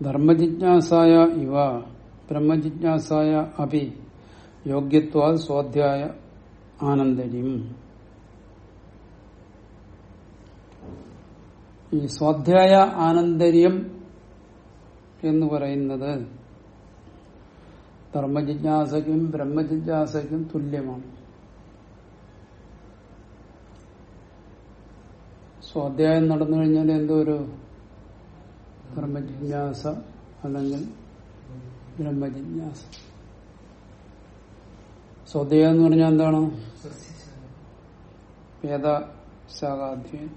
ധർമ്മജിജ്ഞാസായ ഇവ ബ്രഹ്മജിജ്ഞാസായ അഭി യോഗ്യത്വാ സ്വാധ്യായ ആനന്ദര്യം ഈ സ്വാധ്യായ ആനന്ദര്യം എന്ന് പറയുന്നത്. ധർമ്മജിജ്ഞാസയ്ക്കും ബ്രഹ്മജിജ്ഞാസയ്ക്കും തുല്യമാണ്. സ്വാധ്യായം നടന്നു കഴിഞ്ഞാൽ എന്തോ ഒരു ധർമ്മജിജ്ഞാസ അല്ലെങ്കിൽ ബ്രഹ്മജിജ്ഞാസ. സ്വാധ്യായം എന്ന് പറഞ്ഞാൽ എന്താണ്? വേദശാഖാധ്യയം.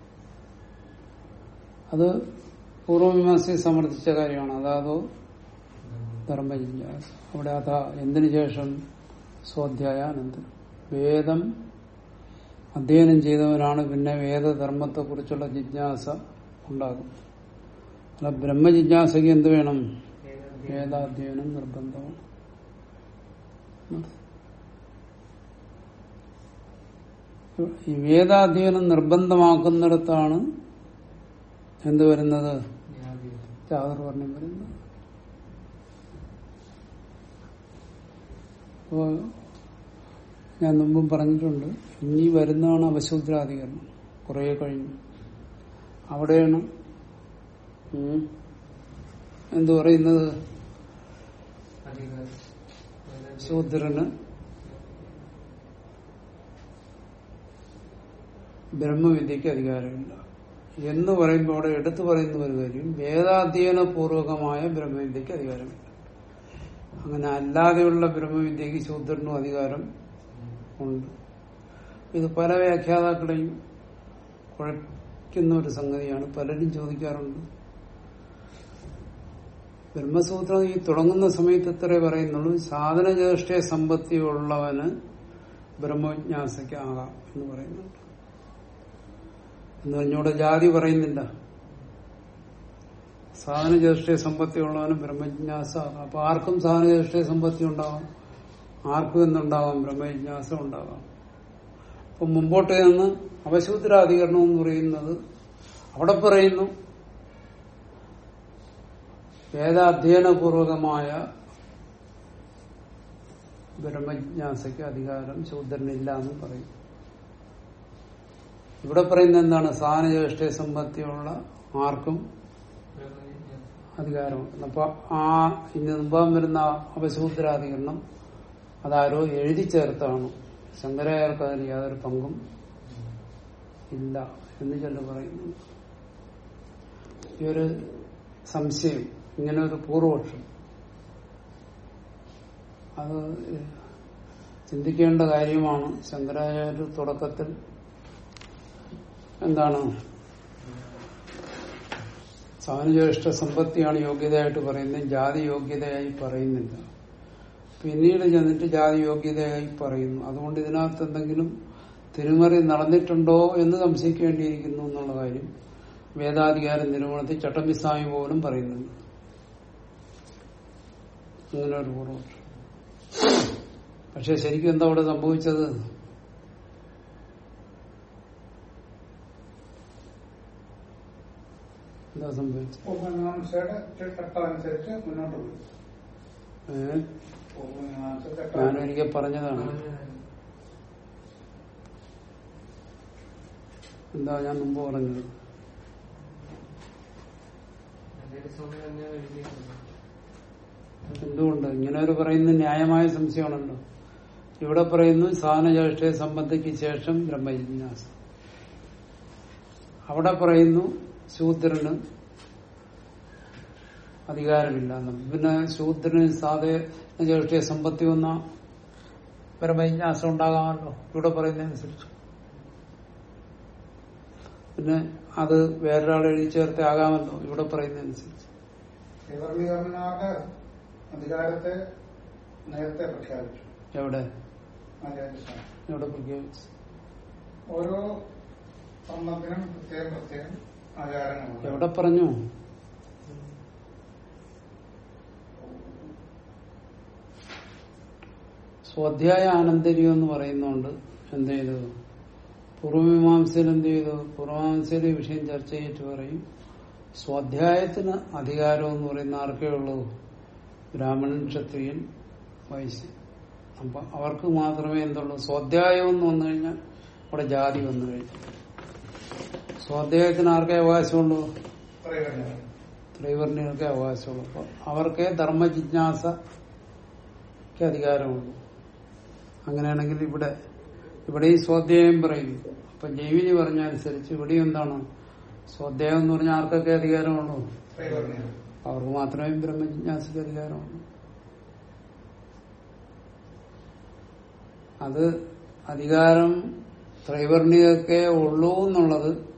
അത് പൂർവമീമാസയെ സമർത്ഥിച്ച കാര്യമാണ്. അതാതോ ധർമ്മജിജ്ഞാസ അവിടെ അതാ എന്തിനു ശേഷം? സ്വാധ്യായാനന്ദം വേദം അധ്യയനം ചെയ്തവനാണ് പിന്നെ വേദധർമ്മത്തെ കുറിച്ചുള്ള ജിജ്ഞാസ ഉണ്ടാകും. അല്ല ബ്രഹ്മജിജ്ഞാസയ്ക്ക് എന്ത് വേണം? വേദാധ്യയനം നിർബന്ധമാണ്. ഈ വേദാധ്യയനം നിർബന്ധമാക്കുന്നിടത്താണ് എന്ത് വരുന്നത്? ചാതുർവർണം വരുന്നത് അപ്പോ ഞാൻ മുമ്പും പറഞ്ഞിട്ടുണ്ട് ഇനി വരുന്നതാണ് അവശൂദ്രാധികരണം കുറെ കഴിഞ്ഞു. അവിടെയാണ് എന്തു എന്ത് പറയുന്നത്? ശൂദ്രന് ബ്രഹ്മവിദ്യക്ക് അധികാരമില്ല. എന്ന് പറയുമ്പോൾ അവിടെ എടുത്തു പറയുന്ന ഒരു കാര്യം വേദാധ്യയന പൂർവകമായ ബ്രഹ്മവിദ്യക്ക് അധികാരമില്ല അങ്ങനെ അല്ലാതെയുള്ള ബ്രഹ്മവിദ്യക്ക് ശൂദ്രനും അധികാരം ഉണ്ട്. ഇത് പല വ്യാഖ്യാതാക്കളെയും കുഴയ്ക്കുന്ന ഒരു സംഗതിയാണ്. പലരും ചോദിക്കാറുണ്ട്. ബ്രഹ്മസൂത്രം ഈ തുടങ്ങുന്ന സമയത്ത് ഇത്രേ പറയുന്നുള്ളൂ. സാധന ജ്യേഷ്ഠ സമ്പത്തി ഉള്ളവന് ബ്രഹ്മജിജ്ഞാസയ്ക്ക് എന്ന് പറയുന്നുണ്ട്. എന്ന് ജാതി പറയുന്നില്ല. സാധന ജ്യേഷ്ഠ സമ്പത്തി ഉള്ളവനും ബ്രഹ്മജിജ്ഞാസ അപ്പൊ ആർക്കും സാധന ജ്യേഷ്ഠ സമ്പത്തി ഉണ്ടാവാം? ആർക്കും എന്തുണ്ടാവാം? ബ്രഹ്മജിജ്ഞാസ ഉണ്ടാവാം. അപ്പൊ മുമ്പോട്ട് നിന്ന് അവശൂദ്രാധികരണം എന്ന് പറയുന്നത് അവിടെ പറയുന്നു. വേദാധ്യയനപൂർവകമായ ബ്രഹ്മജിജ്ഞാസയ്ക്ക് അധികാരം ശൂദ്രനില്ല എന്ന് പറയും. ഇവിടെ പറയുന്നത് എന്താണ്? സാധനജ്യേഷ്ഠ സമ്പത്തിയുള്ള ആർക്കും അധികാരമുണ്ട്. അപ്പൊ ആ ഇനി മുമ്പാൻ വരുന്ന അപശൂദ്രാധികരണം അതാരോ എഴുതി ചേർത്താണ്. ശങ്കരായർക്ക് അതിന് യാതൊരു പങ്കും ഇല്ല എന്ന് ചെല്ലു പറയുന്നു. ഈ ഒരു സംശയം ഇങ്ങനെ ഒരു പൂർവപക്ഷം. അത് ചിന്തിക്കേണ്ട കാര്യമാണ് ശങ്കരാചാര്യ തുടക്കത്തിൽ എന്താണ്? സാനുജ്യേഷ്ഠ സമ്പത്തിയാണ് യോഗ്യതയായിട്ട് പറയുന്നത് ജാതി യോഗ്യതയായി പറയുന്നില്ല. പിന്നീട് ചെന്നിട്ട് ജാതി യോഗ്യതയായി പറയുന്നു. അതുകൊണ്ട് ഇതിനകത്ത് എന്തെങ്കിലും തിരുമറി നടന്നിട്ടുണ്ടോ എന്ന് സംശയിക്കേണ്ടിയിരിക്കുന്നു എന്നുള്ള കാര്യം വേദാധികാര നിരൂപണത്തിൽ ചട്ടമ്പിസ്വാമി പോലും പറയുന്നുണ്ട് അങ്ങനെ ഒരു പൂർവം പക്ഷെ ശരിക്കും എന്താ അവിടെ സംഭവിച്ചത്? എന്താ സംഭവിച്ചത്. ഞാനൊരിക്കൽ പറഞ്ഞതാണ്. എന്താ ഞാൻ മുമ്പ് പറഞ്ഞത്? എന്തുകൊണ്ട്? ഇങ്ങനെ ഒരു പറയുന്ന ന്യായമായ സംശയമാണല്ലോ. ഇവിടെ പറയുന്നു സാധനചേഷ്ടയെ സംബന്ധിക്ക് ശേഷം ബ്രഹ്മജിജ്ഞാസ. അവിടെ പറയുന്നു ശൂദ്രന് അധികാരമില്ല. പിന്നെ ശൂദ്രന് സാധേ ജ്യേഷ്ഠ സമ്പത്തി വന്ന ബ്രഹ്മജിജ്ഞാസം ഉണ്ടാകാമല്ലോ. ഇവിടെ പറയുന്നതനുസരിച്ച്. പിന്നെ അത് വേറൊരാൾ എഴുതി ചേർത്ത് ആകാമല്ലോ. ഇവിടെ പറയുന്നതനുസരിച്ച്. അധികാരത്തെ നേരത്തെ പ്രഖ്യാപിച്ചു. എവിടെ? ആചാര്യസ്വാമി എവിടെ പ്രഖ്യാപിച്ചു? ഓരോ സ്വർണത്തിനും പ്രത്യേകം പ്രത്യേകം എവിടെ പറഞ്ഞു? സ്വാധ്യായ ആനന്ദര്യം എന്ന് പറയുന്നുണ്ട് എന്ത് ചെയ്തു? പൂർവമീമാംസയിൽ എന്ത് ചെയ്തു? പൂർവമാംസയിലെ വിഷയം ചർച്ച ചെയ്തിട്ട് പറയും സ്വാധ്യായത്തിന് അധികാരം എന്ന് പറയുന്ന ആർക്കേ ഉള്ളൂ? ബ്രാഹ്മണൻ ക്ഷത്രിയൻ വൈശ്യൻ അപ്പൊ അവർക്ക് മാത്രമേ എന്തുള്ളൂ? സ്വാധ്യായം എന്ന് വന്നു കഴിഞ്ഞാൽ അവിടെ ജാതി വന്നു കഴിഞ്ഞു. സ്വാധ്യായത്തിന് ആർക്കേ അവകാശമുള്ളൂ? ത്രൈവർണികൾക്കെ അവകാശമുള്ളൂ. അപ്പൊ അവർക്കേ ധർമ്മ ജിജ്ഞാസക്ക് അധികാരമുള്ളൂ. അങ്ങനെയാണെങ്കിൽ ഇവിടെ ഇവിടെ ഈ സ്വാധ്യായം പറയുന്നു. അപ്പൊ ജൈവിനി പറഞ്ഞ അനുസരിച്ച് ഇവിടെ എന്താണ്? സ്വാധ്യായം എന്ന് പറഞ്ഞാൽ ആർക്കൊക്കെ അധികാരമുള്ളൂ? അവർക്ക് മാത്രമേ ബ്രഹ്മജിജ്ഞാസക്ക് അധികാരമുള്ളൂ. അത് അധികാരം ത്രൈവർണികൾക്കേ ഉള്ളൂ എന്നുള്ളത്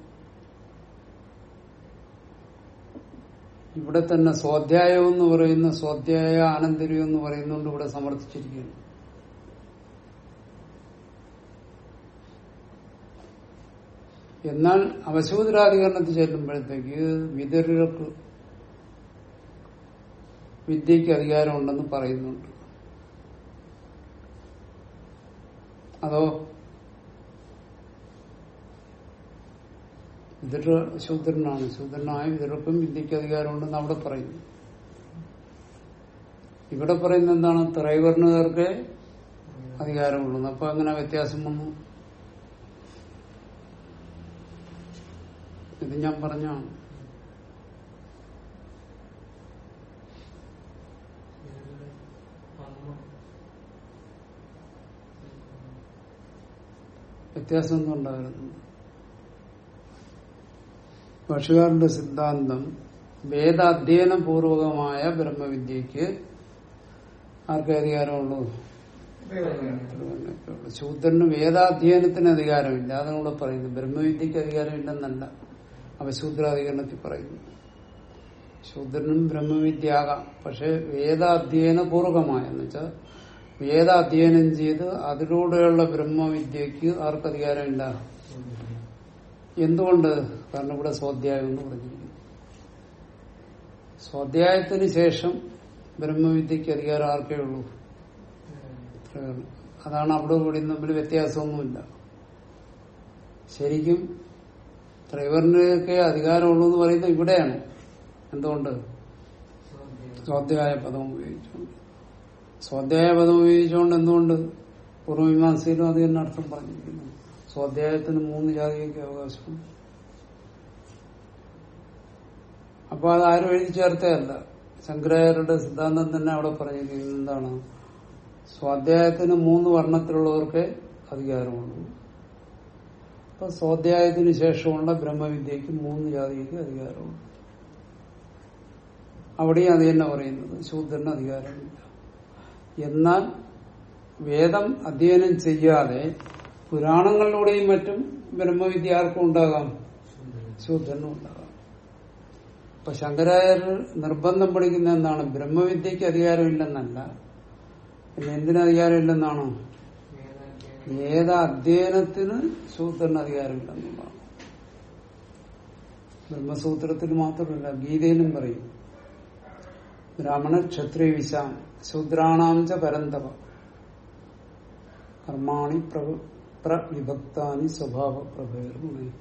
ഇവിടെ തന്നെ സ്വാധ്യായം എന്ന് പറയുന്ന സ്വാധ്യായ ആനന്ദരി എന്ന് പറയുന്നുണ്ട് ഇവിടെ സമർത്ഥിച്ചിരിക്കുന്നു. എന്നാൽ അവശൂദ്രാധികരണത്തിൽ ചെല്ലുമ്പോഴത്തേക്ക് വിതരർക്ക് വിദ്യക്ക് അധികാരമുണ്ടെന്ന് പറയുന്നുണ്ട്. അതോ വിതുര ശൂദ്രനാണ്. ശൂദ്രനായ വിതുരക്കും വിദ്യക്ക് അധികാരമുണ്ടെന്ന് അവിടെ പറയുന്നു. ഇവിടെ പറയുന്ന എന്താണ്? ത്രൈവർണുകാർക്ക് അധികാരമുള്ളൂ അപ്പൊ അങ്ങനെ വ്യത്യാസം വന്നു. ഇത് ഞാൻ പറഞ്ഞാണ് വ്യത്യാസം ഒന്നും ഉണ്ടായിരുന്നു ഭാഷകാരന്റെ സിദ്ധാന്തം വേദാധ്യയന പൂർവകമായ ബ്രഹ്മവിദ്യക്ക് ആർക്കേ അധികാരമുള്ളൂ? ശൂദ്രന് വേദാധ്യയനത്തിന് അധികാരമില്ല. അതാണ് പറയുന്നു ബ്രഹ്മവിദ്യക്ക് അധികാരമില്ലെന്നല്ല. അവശൂദ്രാധികരണത്തിൽ പറയുന്നു. ശൂദ്രനും ബ്രഹ്മവിദ്യയാകാം. പക്ഷെ വേദാധ്യയന പൂർവകമായ എന്ന് വെച്ചാൽ വേദാധ്യയനം ചെയ്ത് അതിലൂടെയുള്ള ബ്രഹ്മവിദ്യക്ക് ആർക്ക് അധികാരമില്ല എന്തുകൊണ്ട്? കാരണം ഇവിടെ സ്വാധ്യായം എന്ന് പറഞ്ഞിരിക്കുന്നു. സ്വാധ്യായത്തിന് ശേഷം ബ്രഹ്മവിദ്യക്ക് അധികാരം ആർക്കേ ഉള്ളൂ? അതാണ് അവിടെ കൂടി തമ്മിൽ വ്യത്യാസമൊന്നുമില്ല. ശരിക്കും ഡ്രൈവറിനൊക്കെ അധികാരമുള്ളൂ എന്ന് പറയുന്നത് ഇവിടെയാണ്. എന്തുകൊണ്ട്? സ്വാധ്യായ പദം ഉപയോഗിച്ചുകൊണ്ട്. സ്വാധ്യായ പദം ഉപയോഗിച്ചുകൊണ്ട് എന്തുകൊണ്ട്? പൂർവമീമാംസയിലും അത് തന്നെ അർത്ഥം പറഞ്ഞിരിക്കുന്നു. സ്വാധ്യായത്തിന് മൂന്ന് ജാതിയൊക്കെ അവകാശമുണ്ട് അപ്പൊ അത് ആരും എഴുതി ചേർത്തതല്ല. ശങ്കരാചാര്യരുടെ സിദ്ധാന്തം തന്നെ അവിടെ പറഞ്ഞിരിക്കുന്നത് എന്താണ്? സ്വാധ്യായത്തിന് മൂന്ന് വർണത്തിലുള്ളവർക്ക് അധികാരമുണ്ട് അപ്പൊ സ്വാധ്യായത്തിന് ശേഷമുള്ള ബ്രഹ്മവിദ്യക്ക് മൂന്ന് ജാതിക്ക് അധികാരമുണ്ട് അവിടെയും അത് തന്നെ പറയുന്നത്. ശൂദ്രന് അധികാരമില്ല. എന്നാൽ വേദം അധ്യയനം ചെയ്യാതെ പുരാണങ്ങളിലൂടെയും മറ്റും ബ്രഹ്മവിദ്യ ആർക്കും ഉണ്ടാകാം. ശൂദ്രനും ഉണ്ടാകാം. അപ്പൊ ശങ്കരാചാര്യർ നിർബന്ധം പഠിക്കുന്ന എന്താണ്? ബ്രഹ്മവിദ്യക്ക് അധികാരമില്ലെന്നല്ല. പിന്നെ എന്തിന് അധികാരമില്ലെന്നാണോ? വേദ അധ്യയനത്തിന് ശൂദ്രന് അധികാരമില്ലെന്നുള്ളതാണ്. ബ്രഹ്മസൂത്രത്തിൽ മാത്രമല്ല ഗീതയിലും പറയും. ബ്രാഹ്മണ ക്ഷത്രിയ വിശാം ശൂദ്രാണാം ച പരന്തവ കർമാണി പ്രവ- പ്രവിഭക്താനി സ്വഭാവ പ്രഭേദം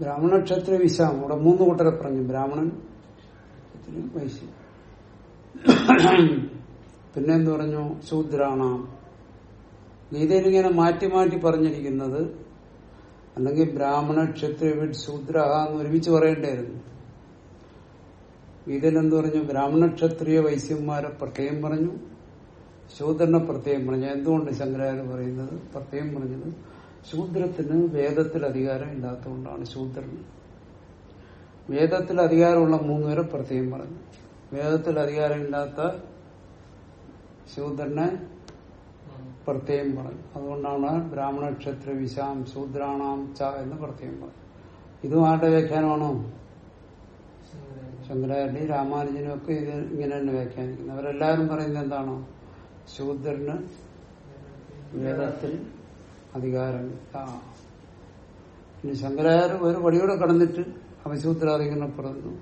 ബ്രാഹ്മണ ക്ഷത്രിയ വിശാം ഇവിടെ മൂന്ന് കൂട്ടരെ പറഞ്ഞു. ബ്രാഹ്മണൻ വൈശ്യ. പിന്നെ എന്ത് പറഞ്ഞു? ശൂദ്രാണ. ഗീതയിൽ ഇങ്ങനെ മാറ്റി മാറ്റി പറഞ്ഞിരിക്കുന്നത് അല്ലെങ്കിൽ ബ്രാഹ്മണ ക്ഷത്രിയ വിഡ് ശൂദ്ര എന്ന് ഒരുമിച്ച് പറയേണ്ടായിരുന്നു. ഗീതയിൽ എന്ത് പറഞ്ഞു? ബ്രാഹ്മണ ക്ഷത്രിയ വൈശ്യന്മാരെ പ്രത്യേകം പറഞ്ഞു. ശൂദ്രനെ പ്രത്യേകം പറഞ്ഞു. എന്തുകൊണ്ട് ശങ്കരാചാര്യ പറയുന്നത്? പ്രത്യേകം പറഞ്ഞത് ശൂദ്രത്തിന് വേദത്തിൽ അധികാരം ഇല്ലാത്തതുകൊണ്ടാണ് ശൂദ്രൻ വേദത്തിൽ അധികാരമുള്ള മൂന്നുപേരെ പ്രത്യേകം പറഞ്ഞു. വേദത്തിൽ അധികാരമില്ലാത്ത ശൂദ്രനെ പ്രത്യേകം പറഞ്ഞു. അതുകൊണ്ടാണ് ബ്രാഹ്മണ ക്ഷത്രിയ വിശാം ശൂദ്രാണാം ച എന്ന് പ്രത്യേകം പറഞ്ഞു. ഇതും ആരുടെ വ്യാഖ്യാനമാണോ? ശങ്കരാചാര്യ. രാമാനുജനും ഒക്കെ ഇത് ഇങ്ങനെ തന്നെ വ്യാഖ്യാനിക്കുന്നത് അവരെല്ലാവരും പറയുന്നത് എന്താണോ? ശൂദ്രന് വേദത്തിൽ അധികാരമില്ല ഇനി ശങ്കരാചാര്യ ഒരു പടിയൂടെ കടന്നിട്ട് അവശൂദ്രാധികരണം പറഞ്ഞു.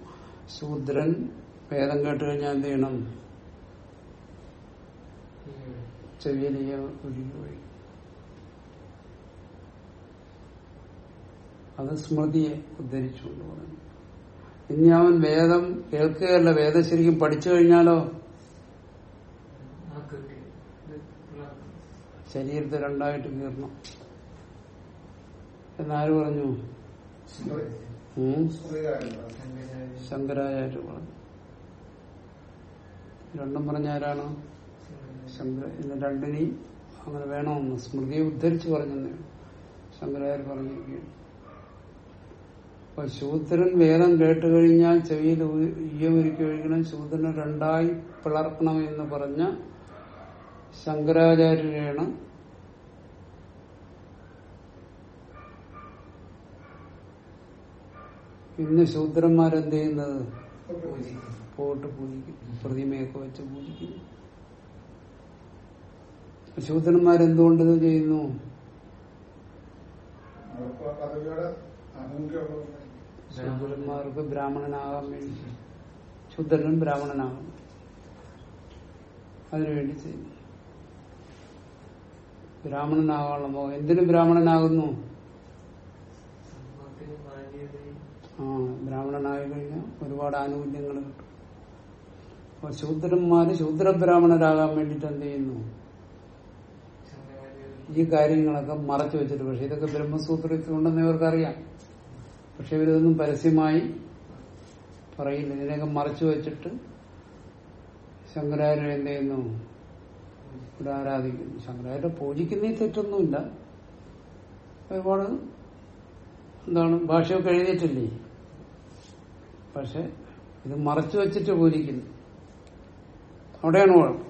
ശൂദ്രൻ വേദം കേട്ട് കഴിഞ്ഞാൽ എന്ത് ചെയ്യണം? ചെവിയ അത് സ്മൃതിയെ ഉദ്ധരിച്ചുകൊണ്ട് പറഞ്ഞു. ഇനി അവൻ വേദം കേൾക്കുകയല്ല വേദം ശരിക്കും പഠിച്ചു കഴിഞ്ഞാലോ? ശരീരത്തെ രണ്ടായിട്ട് കീറണം എന്നാര് പറഞ്ഞു? ശങ്കരാചാര്യ പറഞ്ഞു. രണ്ടും പറഞ്ഞ ആരാണ്? ശങ്കര ഇന്ന് രണ്ടിനെയും അങ്ങനെ വേണമെന്ന് സ്മൃതിയെ ഉദ്ധരിച്ച് പറഞ്ഞു ശങ്കരാചാര്യ പറഞ്ഞിരിക്കുകയാണ്. അപ്പൊ ശൂദ്രൻ വേദം കേട്ട് കഴിഞ്ഞാൽ ചെവിയിൽ ഈയൊരുക്കി ഒഴിക്കണം ശൂദ്രനെ രണ്ടായി പിളർക്കണം എന്ന് പറഞ്ഞ ശങ്കരാചാര്യരെയാണ് ഇന്ന് ശൂദ്രന്മാരെന്ത് ചെയ്യുന്നത്? പോട്ട് പൂജിക്കും പ്രതിമയൊക്കെ വെച്ച് പൂജിക്കുന്നു. ശൂദ്രന്മാരെന്തുകൊണ്ട് ഇത് ചെയ്യുന്നു? ശൂദ്രന്മാർക്ക് ബ്രാഹ്മണനാകാൻ വേണ്ടി. ശൂദ്രനും ബ്രാഹ്മണനാകും അതിനുവേണ്ടി ചെയ്യുന്നു. ബ്രാഹ്മണനാകാനുള്ള എന്തിനു ബ്രാഹ്മണനാകുന്നു? ആ ബ്രാഹ്മണനായി കഴിഞ്ഞാൽ ഒരുപാട് ആനുകൂല്യങ്ങൾ കിട്ടും അപ്പൊ ശൂദ്രന്മാര് ശൂദ്രബ്രാഹ്മണരാകാൻ വേണ്ടിട്ട് എന്ത് ചെയ്യുന്നു? ഈ കാര്യങ്ങളൊക്കെ മറച്ചു വെച്ചിട്ട് പക്ഷെ ഇതൊക്കെ ബ്രഹ്മസൂത്രത്തിൽ ഉണ്ടെന്ന് ഇവർക്കറിയാം. പക്ഷെ ഇവരിതൊന്നും പരസ്യമായി പറയില്ല. ഇതിനെയൊക്കെ മറച്ചു വെച്ചിട്ട് ശങ്കരാചാര്യ എന്ത് ചെയ്യുന്നു? ഇവിടെ ആരാധിക്കുന്നു ശങ്കരാചാര്യ പൂജിക്കുന്നതിൽ തെറ്റൊന്നുമില്ല. ഒരുപാട് എന്താണ് ഭാഷയൊക്കെ എഴുതിയിട്ടില്ലേ? പക്ഷെ ഇത് മറച്ചു വെച്ചിട്ട് പൂജിക്കുന്നു. അവിടെയാണ് കുഴപ്പം.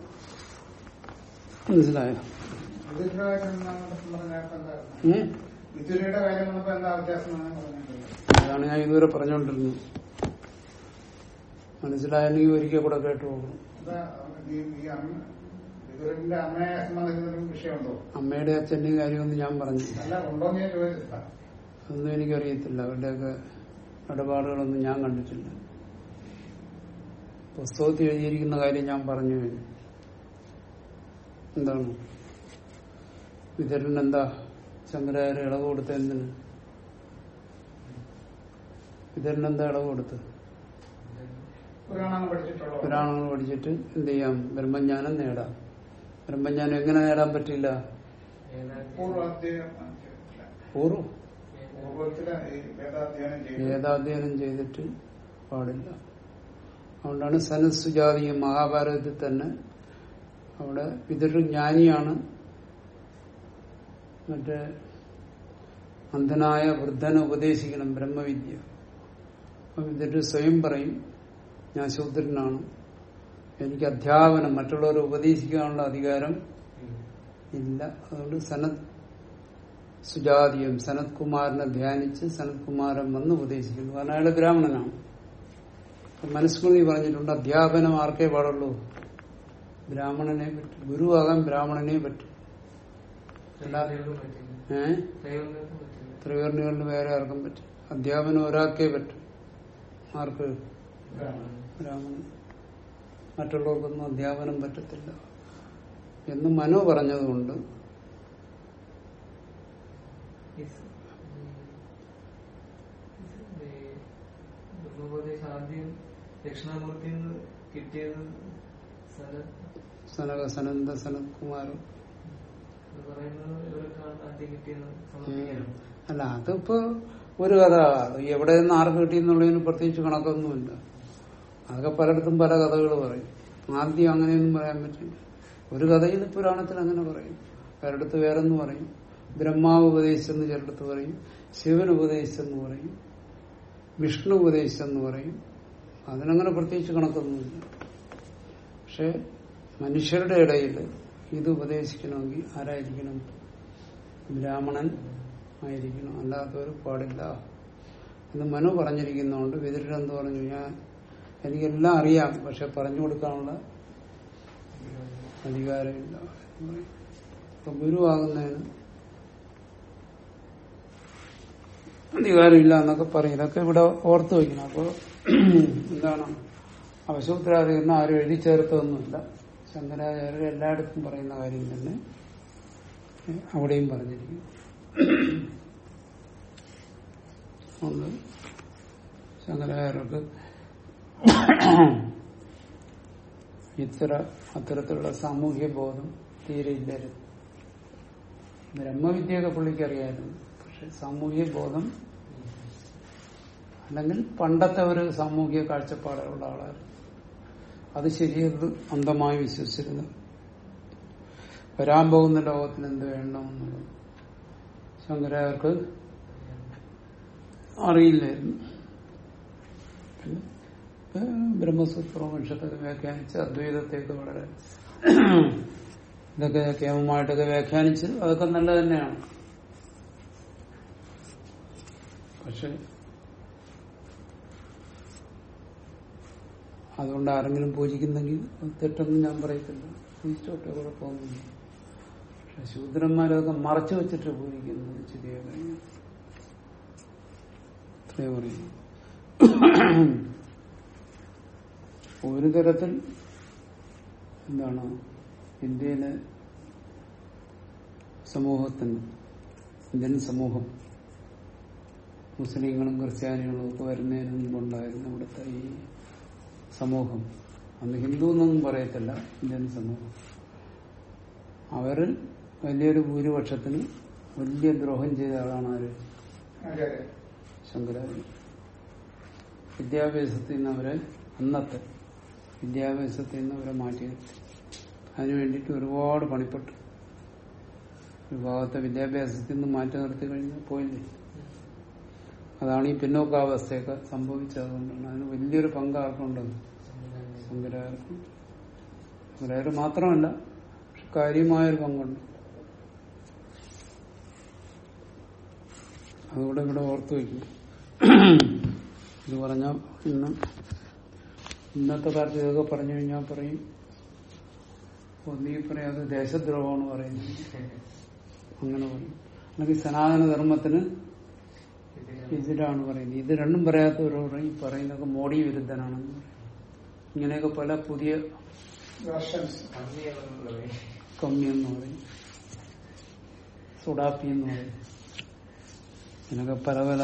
മനസ്സിലായോ? അതാണ് ഞാൻ ഇതുവരെ പറഞ്ഞുകൊണ്ടിരുന്നത്. മനസ്സിലായെങ്കിൽ ഒരിക്കൽ കൂടെ കേട്ടു പോകണം. അമ്മയുടെ അച്ഛന്റെയും കാര്യമൊന്നും ഞാൻ പറഞ്ഞു അല്ല ഉണ്ടോന്ന് ഞാൻ ചോദിച്ചില്ല. അതൊന്നും എനിക്കറിയത്തില്ല. അവരുടെയൊക്കെ ഇടപാടുകളൊന്നും ഞാൻ കണ്ടിട്ടില്ല. പുസ്തകത്തിൽ എഴുതിയിരിക്കുന്ന കാര്യം ഞാൻ പറഞ്ഞു കഴിഞ്ഞു. എന്താണ്? വിതരൻ എന്താ? ശങ്കരാചാര്യ ഇളവ് കൊടുത്ത എന്തിന്? വിതരൻ എന്താ ഇളവ് കൊടുത്ത്? പുരാണങ്ങൾ പഠിച്ചിട്ട് എന്ത് ചെയ്യാം? ബ്രഹ്മജ്ഞാനം നേടാം. ബ്രഹ്മജ്ഞാനം എങ്ങനെ നേടാൻ പറ്റില്ല? വേദാധ്യയനം ചെയ്തിട്ട് പാടില്ല. അതുകൊണ്ടാണ് സനസുജാതിയും മഹാഭാരതത്തിൽ തന്നെ അവിടെ ഇതൊരു ജ്ഞാനിയാണ്. മറ്റേ അന്ധനായ വൃദ്ധനെ ഉപദേശിക്കണം ബ്രഹ്മവിദ്യ. അപ്പം ഇതൊരു സ്വയം പറയും ഞാൻ ശൂദ്രനാണ്. എനിക്ക് അധ്യാപനം മറ്റുള്ളവരെ ഉപദേശിക്കാനുള്ള അധികാരം ഇല്ല. അതുകൊണ്ട് സനത് സുജാതിയും സനത് കുമാരനെ ധ്യാനിച്ച് സനത് കുമാരൻ വന്ന് ഉപദേശിക്കുന്നു. കാരണം അയാൾ ബ്രാഹ്മണനാണ്. മനുസ്മൃതി പറഞ്ഞിട്ടുണ്ട് അധ്യാപനം ആർക്കേ പാടുള്ളൂ? ബ്രാഹ്മണനെ പറ്റും. ഗുരുവാകാൻ ബ്രാഹ്മണനെ പറ്റും. ഏഹ് ത്രിവർണികളിൽ വേറെ ആർക്കും പറ്റും അധ്യാപനം ഒരാൾക്കേ പറ്റും. ആർക്ക്? ബ്രാഹ്മണൻ മറ്റുള്ളവർക്കൊന്നും അധ്യാപനം പറ്റത്തില്ല. എന്ന് മനോ പറഞ്ഞതുകൊണ്ട് ആദ്യം ദക്ഷിണാമൂർത്തി കിട്ടിയത് സനക സനന്ദ അല്ല അതിപ്പോ ഒരു കഥ. എവിടെ നിന്ന് ആർക്ക് കിട്ടിയെന്നുള്ളതിന് പ്രത്യേകിച്ച് കണക്കൊന്നുമില്ല. അതൊക്കെ പലയിടത്തും പല കഥകൾ പറയും. ആദ്യം അങ്ങനെയൊന്നും പറയാൻ പറ്റില്ല. ഒരു കഥയിൽ പുരാണത്തിൽ അങ്ങനെ പറയും. വേറെടുത്ത് വേറെന്ന് പറയും. ബ്രഹ്മാവ് ഉപദേശിച്ചെന്ന് ചിലടത്ത് പറയും. ശിവൻ ഉപദേശിച്ചെന്ന് പറയും. വിഷ്ണു ഉപദേശിച്ചെന്ന് പറയും. അതിനങ്ങനെ പ്രത്യേകിച്ച് കണക്കൊന്നുമില്ല. പക്ഷെ മനുഷ്യരുടെ ഇടയിൽ ഇത് ഉപദേശിക്കണമെങ്കിൽ ആരായിരിക്കണം? ബ്രാഹ്മണൻ ആയിരിക്കണം. അല്ലാത്തവർ പാടില്ല. എന്ന് മനു പറഞ്ഞിരിക്കുന്നതുകൊണ്ട് വിതിരെന്ത് പറഞ്ഞു? ഞാൻ എനിക്കെല്ലാം അറിയാം പക്ഷെ പറഞ്ഞു കൊടുക്കാനുള്ള അധികാരമില്ല. അപ്പൊ ഗുരുവാകുന്നതിന് അധികാരമില്ല എന്നൊക്കെ പറയും. ഇതൊക്കെ ഇവിടെ ഓർത്തു വയ്ക്കണം. അപ്പൊ എന്താണ്? അവശൂത്രാധികരണം ആരും എഴുതി ചേർത്തൊന്നുമില്ല ശങ്കരാചാര്യർ എല്ലായിടത്തും പറയുന്ന കാര്യം തന്നെ അവിടെയും പറഞ്ഞിരിക്കും. ശങ്കരാചാര്യർക്ക് ഇത്ര അത്തരത്തിലുള്ള സാമൂഹ്യ ബോധം തീരെ ഇല്ലായിരുന്നു. ബ്രഹ്മവിദ്യയൊക്കെ പുള്ളിക്ക് അറിയായിരുന്നു പക്ഷെ സാമൂഹ്യ ബോധം അല്ലെങ്കിൽ പണ്ടത്തെ ഒരു സാമൂഹ്യ കാഴ്ചപ്പാടുള്ള ആളായിരുന്നു. അത് ശരിയത് അന്ധമായി വിശ്വസിച്ചിരുന്നു. വരാൻ പോകുന്ന ലോകത്തിന് എന്ത് വേണമെന്നുള്ളത് ശങ്കരായർക്ക് അറിയില്ലായിരുന്നു. ഏഹ് ബ്രഹ്മസൂത്രോപനിഷത്തൊക്കെ വ്യാഖ്യാനിച്ച് അദ്വൈതത്തെയൊക്കെ വളരെ ഇതൊക്കെ കേമമായിട്ടൊക്കെ വ്യാഖ്യാനിച്ച് അതൊക്കെ നല്ലത് തന്നെയാണ്. പക്ഷെ അതുകൊണ്ട് ആരെങ്കിലും പൂജിക്കുന്നെങ്കിൽ തെറ്റൊന്നും ഞാൻ പറയത്തില്ല. പൂജിച്ചോട്ടെ കുഴപ്പമൊന്നുമില്ല പക്ഷെ ശൂദ്രന്മാരതൊക്കെ മറച്ചു വെച്ചിട്ട് പൂജിക്കുന്നു ശരിയാ ഇത്രയും അത്രേ പറയും ഒരു തരത്തിൽ എന്താണ് ഇന്ത്യയിലെ സമൂഹത്തിന് ഇന്ത്യൻ സമൂഹം മുസ്ലിങ്ങളും ക്രിസ്ത്യാനികളും ഒക്കെ വരുന്നതിന് മുമ്പുണ്ടായിരുന്ന ഇവിടുത്തെ ഈ സമൂഹം അന്ന് ഹിന്ദു എന്നൊന്നും പറയത്തില്ല ഇന്ത്യൻ സമൂഹം. അവരിൽ വലിയൊരു ഭൂരിപക്ഷത്തിന് വലിയ ദ്രോഹം ചെയ്ത ആളാണ് ആര്? ശങ്കരാചാര്യ. വിദ്യാഭ്യാസത്തിൽ നിന്ന് അവരെ അന്നത്തെ വിദ്യാഭ്യാസത്തിൽ നിന്ന് അവരെ മാറ്റി നിർത്തി. അതിനു വേണ്ടിയിട്ട് ഒരുപാട് പണിപ്പെട്ടു. വിഭാഗത്തെ വിദ്യാഭ്യാസത്തിൽ നിന്ന് മാറ്റി നിർത്തി കഴിഞ്ഞാൽ പോയില്ലേ? അതാണ് ഈ പിന്നോക്കാവസ്ഥയൊക്കെ സംഭവിച്ചതുകൊണ്ടാണ് അതിന് വലിയൊരു പങ്ക് ആർക്കുണ്ടെന്ന് സംഗ്രഹർക്കും മാത്രമല്ല പക്ഷെ കാര്യമായൊരു പങ്കുണ്ട്. അതുകൂടെ ഇവിടെ ഓർത്തു വയ്ക്കും. ഇത് പറഞ്ഞ ഇന്ന് ഇന്നത്തെ കാലത്ത് ഇതൊക്കെ പറഞ്ഞു കഴിഞ്ഞാൽ പറയും ഒന്നീ പറയും അത് ദേശദ്രോഹമാണ് പറയുന്നത്. അങ്ങനെ പറയും. അല്ലെങ്കിൽ സനാതന ധർമ്മത്തിന് എതിരാണ് പറയുന്നത്. ഇത് രണ്ടും പറയാത്തവരോ പറയും പറയുന്നതൊക്കെ മോഡി വിരുദ്ധനാണെന്ന് പറയും ഇങ്ങനെയൊക്കെ പല പുതിയ കമ്മി എന്ന് പറയും. സുഡാപ്പി എന്ന് പറയും. ഇതിനൊക്കെ പല പല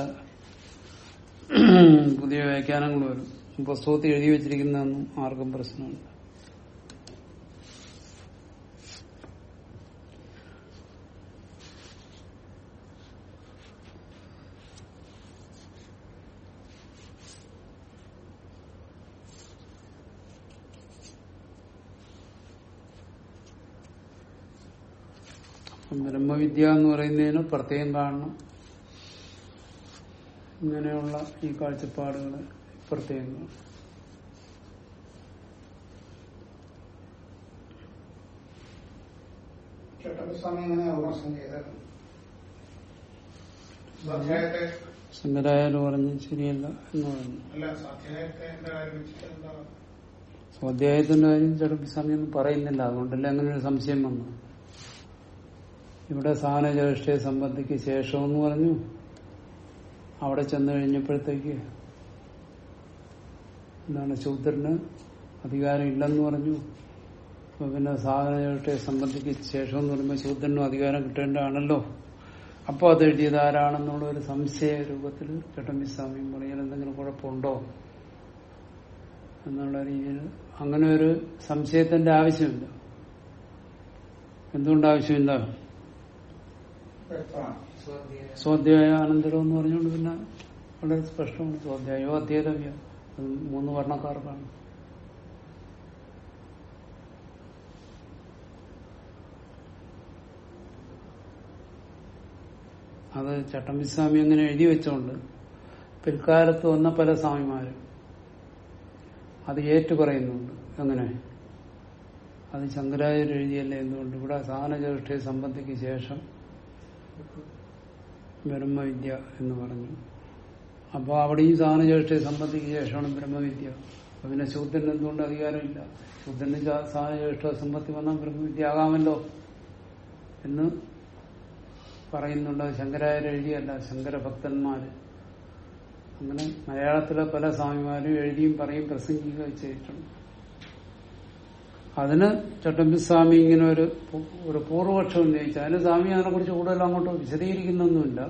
പുതിയ വ്യാഖ്യാനങ്ങൾ വരും. പുസ്തകത്തിൽ എഴുതി വെച്ചിരിക്കുന്നതൊന്നും ആർക്കും പ്രശ്നമില്ല. ബ്രഹ്മവിദ്യ എന്ന് പറയുന്നതിന് പ്രത്യേകം കാണണം. ഇങ്ങനെയുള്ള ഈ കാഴ്ചപ്പാടുകൾ പ്രത്യേകം കാണണം പറഞ്ഞു എങ്ങനെ വിമർശനം ചെയ്തത് സ്വാധ്യായത്തെ ശങ്കരായാലും പറഞ്ഞ് ശരിയല്ല എന്ന് പറഞ്ഞു. സ്വാധ്യായത്തിന്റെ കാര്യം ചിലപ്പോൾ സമയം പറയുന്നില്ല. അതുകൊണ്ടല്ലേ അങ്ങനെ ഒരു സംശയം വന്നു. ഇവിടെ സാധനചേഷ്ടയെ സംബന്ധിക്ക് ശേഷമെന്ന് പറഞ്ഞു. അവിടെ ചെന്ന് കഴിഞ്ഞപ്പോഴത്തേക്ക് എന്താണ് ശൂദ്രന് അധികാരം ഇല്ലെന്ന് പറഞ്ഞു. പിന്നെ സാധനത്തെ സംബന്ധിക്ക് ശേഷം എന്ന് പറയുമ്പോൾ ശൂദ്രനും അധികാരം കിട്ടേണ്ടതാണല്ലോ. അപ്പോൾ അത് എഴുതിയത് ആരാണെന്നുള്ള ഒരു സംശയ രൂപത്തിൽ ചട്ടമ്പിസ്വാമിയും പറയാൻ എന്തെങ്കിലും കുഴപ്പമുണ്ടോ? എന്നുള്ള രീതിയിൽ അങ്ങനെ ഒരു സംശയത്തിന്റെ ആവശ്യമില്ല. എന്തുകൊണ്ട് ആവശ്യമില്ല? സ്വാധ്യായ. അനന്തരം എന്ന് പറഞ്ഞുകൊണ്ട് പിന്നെ വളരെ സ്പഷ്ടമാണ് സ്വാധ്യായോ. അധ്യേതവ്യ മൂന്ന് വർണക്കാർക്കാണ് അത് ചട്ടമ്പിസ്വാമി അങ്ങനെ എഴുതി വെച്ചോണ്ട് പിൽക്കാലത്ത് വന്ന പല സ്വാമിമാരും അത് ഏറ്റു പറയുന്നുണ്ട്. അങ്ങനെ അത് ശങ്കരാചാര്യ എഴുതിയല്ലേ എന്തുകൊണ്ട്? ഇവിടെ സാധനചേഷ്ടയെ സംബന്ധിക്ക് ശേഷം ബ്രഹ്മവിദ്യ എന്ന് പറഞ്ഞു. അപ്പോൾ അവിടെയും സാധനചേഷ്ടയെ സംബന്ധിക്ക് ശേഷമാണ് ബ്രഹ്മവിദ്യ. അപ്പൊ പിന്നെ ശൂദ്രന് എന്തുകൊണ്ട് അധികാരമില്ല? ശൂദ്രന് സാധനചേഷ്ട സമ്പത്തി വന്നാൽ ബ്രഹ്മവിദ്യ ആകാമല്ലോ എന്ന് പറയുന്നുണ്ട്. ശങ്കരാചാര്യ എഴുതിയല്ല ശങ്കരഭക്തന്മാര്. അങ്ങനെ മലയാളത്തിലെ പല സ്വാമിമാരും എഴുതിയും പറയും പ്രസംഗിക്കുകയും ചെയ്തിട്ടുണ്ട്. അതിന് ചട്ടമ്പിസ്വാമി ഇങ്ങനെ ഒരു ഒരു പൂർവപക്ഷം ഉന്നയിച്ചു. അതിന് സ്വാമി അതിനെക്കുറിച്ച് കൂടുതൽ അങ്ങോട്ട് വിശദീകരിക്കുന്നൊന്നുമില്ല.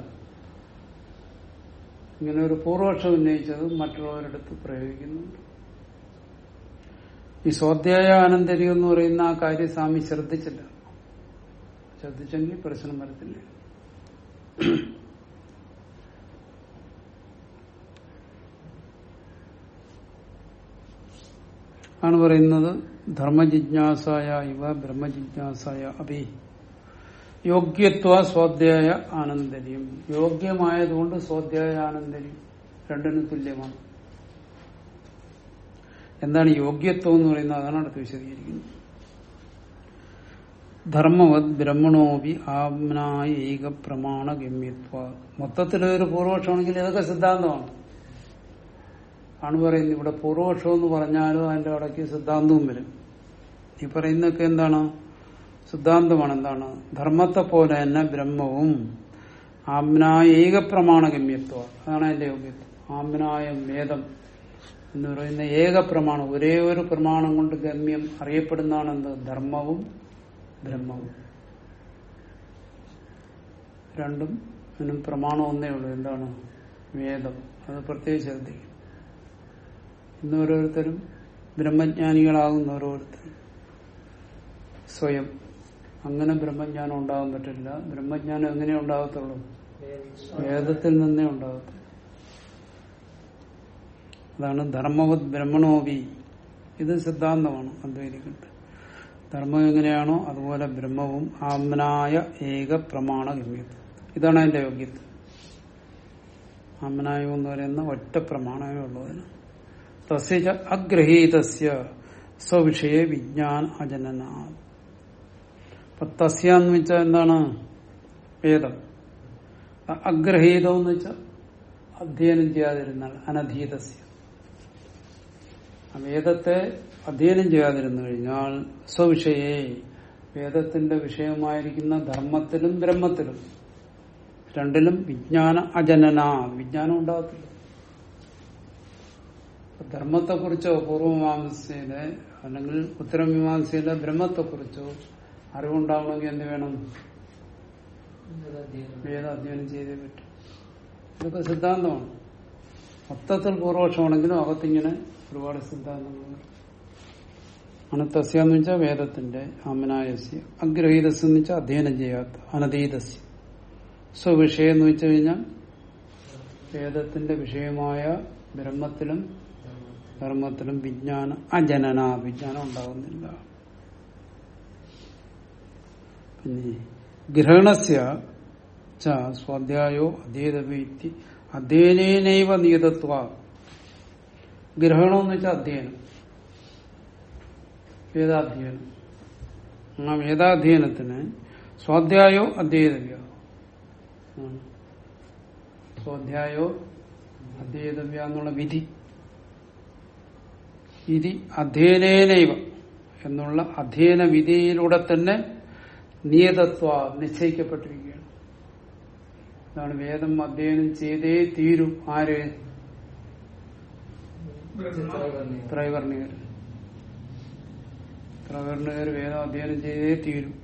ഇങ്ങനെ ഒരു പൂർവപക്ഷം ഉന്നയിച്ചത് മറ്റുള്ളവരെടുത്ത് പ്രയോഗിക്കുന്നുണ്ട്. ഈ സ്വാധ്യായ ആനന്ദരി എന്ന് പറയുന്ന ആ കാര്യം സ്വാമി ശ്രദ്ധിച്ചില്ല. ശ്രദ്ധിച്ചെങ്കിൽ പ്രശ്നം വരത്തില്ല. ആണ് പറയുന്നത് ധർമ്മജിജ്ഞാസായ ഇവ ബ്രഹ്മജിജ്ഞാസായ അഭി. യോഗ്യത്വ സ്വാധ്യായ ആനന്ദര്യം യോഗ്യമായതുകൊണ്ട് സ്വാധ്യായ ആനന്ദര്യം രണ്ടിനും തുല്യമാണ്. എന്താണ് യോഗ്യത്വം എന്ന് പറയുന്നത്? അതാണ് അടുത്ത് വിശദീകരിക്കുന്നത്. ധർമ്മവത് ബ്രഹ്മണോപി ആത്മനായ ഏക പ്രമാണ ഗമ്യത്വ. മൊത്തത്തിലൊരു പൂർവപക്ഷമാണെങ്കിൽ ഇതൊക്കെ സിദ്ധാന്തമാണ്? ആണ് പറയുന്നത്. ഇവിടെ പൂർവപക്ഷം എന്ന് പറഞ്ഞാലും അതിന്റെ ഇടയ്ക്ക് സിദ്ധാന്തവും വരും. ഈ പറയുന്നൊക്കെ എന്താണ്? സിദ്ധാന്തമാണ് എന്താണ് ധർമ്മത്തെ പോലെ തന്നെ ബ്രഹ്മവും ആമ്നായ ഏകപ്രമാണ ഗമ്യത്വം അതാണ് അതിന്റെ യോഗ്യത്വം ആമ്നായ വേദം എന്ന് പറയുന്ന ഏക പ്രമാണം. ഒരേ ഒരു പ്രമാണം കൊണ്ട് ഗമ്യം അറിയപ്പെടുന്നതാണ് എന്ത് ധർമ്മവും ബ്രഹ്മവും. രണ്ടും അതിനും പ്രമാണം ഒന്നേ ഉള്ളൂ. എന്താണ്? വേദം അത് പ്രത്യേകിച്ച് ശ്രദ്ധിക്കും ഇന്ന് ഓരോരുത്തരും ബ്രഹ്മജ്ഞാനികളാകുന്ന ഓരോരുത്തരും സ്വയം. അങ്ങനെ ബ്രഹ്മജ്ഞാനം ഉണ്ടാകാൻ പറ്റില്ല. ബ്രഹ്മജ്ഞാനം എങ്ങനെ ഉണ്ടാകത്തുള്ളൂ? വേദത്തിൽ. നിന്നേ ഉണ്ടാകത്തുള്ളൂ. അതാണ് ധർമ്മവത് ബ്രഹ്മണോവി. ഇത് സിദ്ധാന്തമാണ് അദ്വൈതികളുടെ ധർമ്മം എങ്ങനെയാണോ അതുപോലെ ബ്രഹ്മവും ആമ്നായ ഏക പ്രമാണ ഗമ്യത്വം ഇതാണ് അതിന്റെ യോഗ്യത. ആമ്നായം എന്ന് പറയുന്ന ഒറ്റ പ്രമാണമേ ഉള്ളതിന് തസ്യ അഗ്രഹീതസ്യ സ്വവിഷയ വിജ്ഞാൻ അജനന. അപ്പൊ തസ്യ എന്ന് വെച്ചാൽ എന്താണ്? വേദം. അഗ്രഹീതം എന്ന് വെച്ചാൽ അധ്യയനം ചെയ്യാതിരുന്നാൽ അനധീതസ്യ. വേദത്തെ അധ്യയനം ചെയ്യാതിരുന്നു കഴിഞ്ഞാൽ സ്വവിഷയെ വേദത്തിന്റെ വിഷയമായിരിക്കുന്ന ധർമ്മത്തിലും ബ്രഹ്മത്തിലും രണ്ടിലും വിജ്ഞാന അജനന. വിജ്ഞാനം ഉണ്ടാകത്തില്ല. ധർമ്മത്തെക്കുറിച്ചോ പൂർവമീമാംസയിലെ അല്ലെങ്കിൽ ഉത്തരമീമാംസയിലെ ബ്രഹ്മത്തെക്കുറിച്ചോ അറിവുണ്ടാവണമെങ്കിൽ എന്ത് വേണം? വേദ അധ്യയനം ചെയ്തേ പറ്റും. ഇതൊക്കെ സിദ്ധാന്തമാണ്. മൊത്തത്തിൽ പൂർവപക്ഷമാണെങ്കിലും അകത്തിങ്ങനെ ഒരുപാട് സിദ്ധാന്തങ്ങളുണ്ട്. എന്ന് വെച്ചാൽ വേദത്തിന്റെ അമനായസ്യ അഗ്രഹീതസ് എന്ന് വെച്ചാൽ അധ്യയനം ചെയ്യാത്ത അനധീതസ്യ സ്വവിഷയം എന്ന് വെച്ചു കഴിഞ്ഞാൽ വേദത്തിന്റെ വിഷയമായ ബ്രഹ്മത്തിലും ധർമ്മത്തിലും വിജ്ഞാന അജനന വിജ്ഞാനം ഉണ്ടാകുന്നില്ല പിന്നെ ഗ്രഹണസ്യ സ്വാധ്യായോ അധ്യേതവീത്തി അധ്യയനേനൈവ നിയതത്വ. ഗ്രഹണം എന്ന് വെച്ചാൽ അധ്യയനം വേദാധ്യയനം ആ വേദാധ്യയനത്തിന് സ്വാധ്യായോ അധ്യേതവ്യ. ആണ്. സ്വാധ്യായോ അധ്യയതവ്യ എന്നുള്ള വിധി. വിധി അധ്യയനേനൈവ എന്നുള്ള അധ്യയന വിധിയിലൂടെ തന്നെ നിയതത്വ നിശ്ചയിക്കപ്പെട്ടിരിക്കുകയാണ്. അതാണ് വേദം അധ്യയനം ചെയ്തേ തീരും. ആര്? ത്രൈവർണികർ ത്രൈവർണികർ വേദം അധ്യയനം ചെയ്തേ തീരും.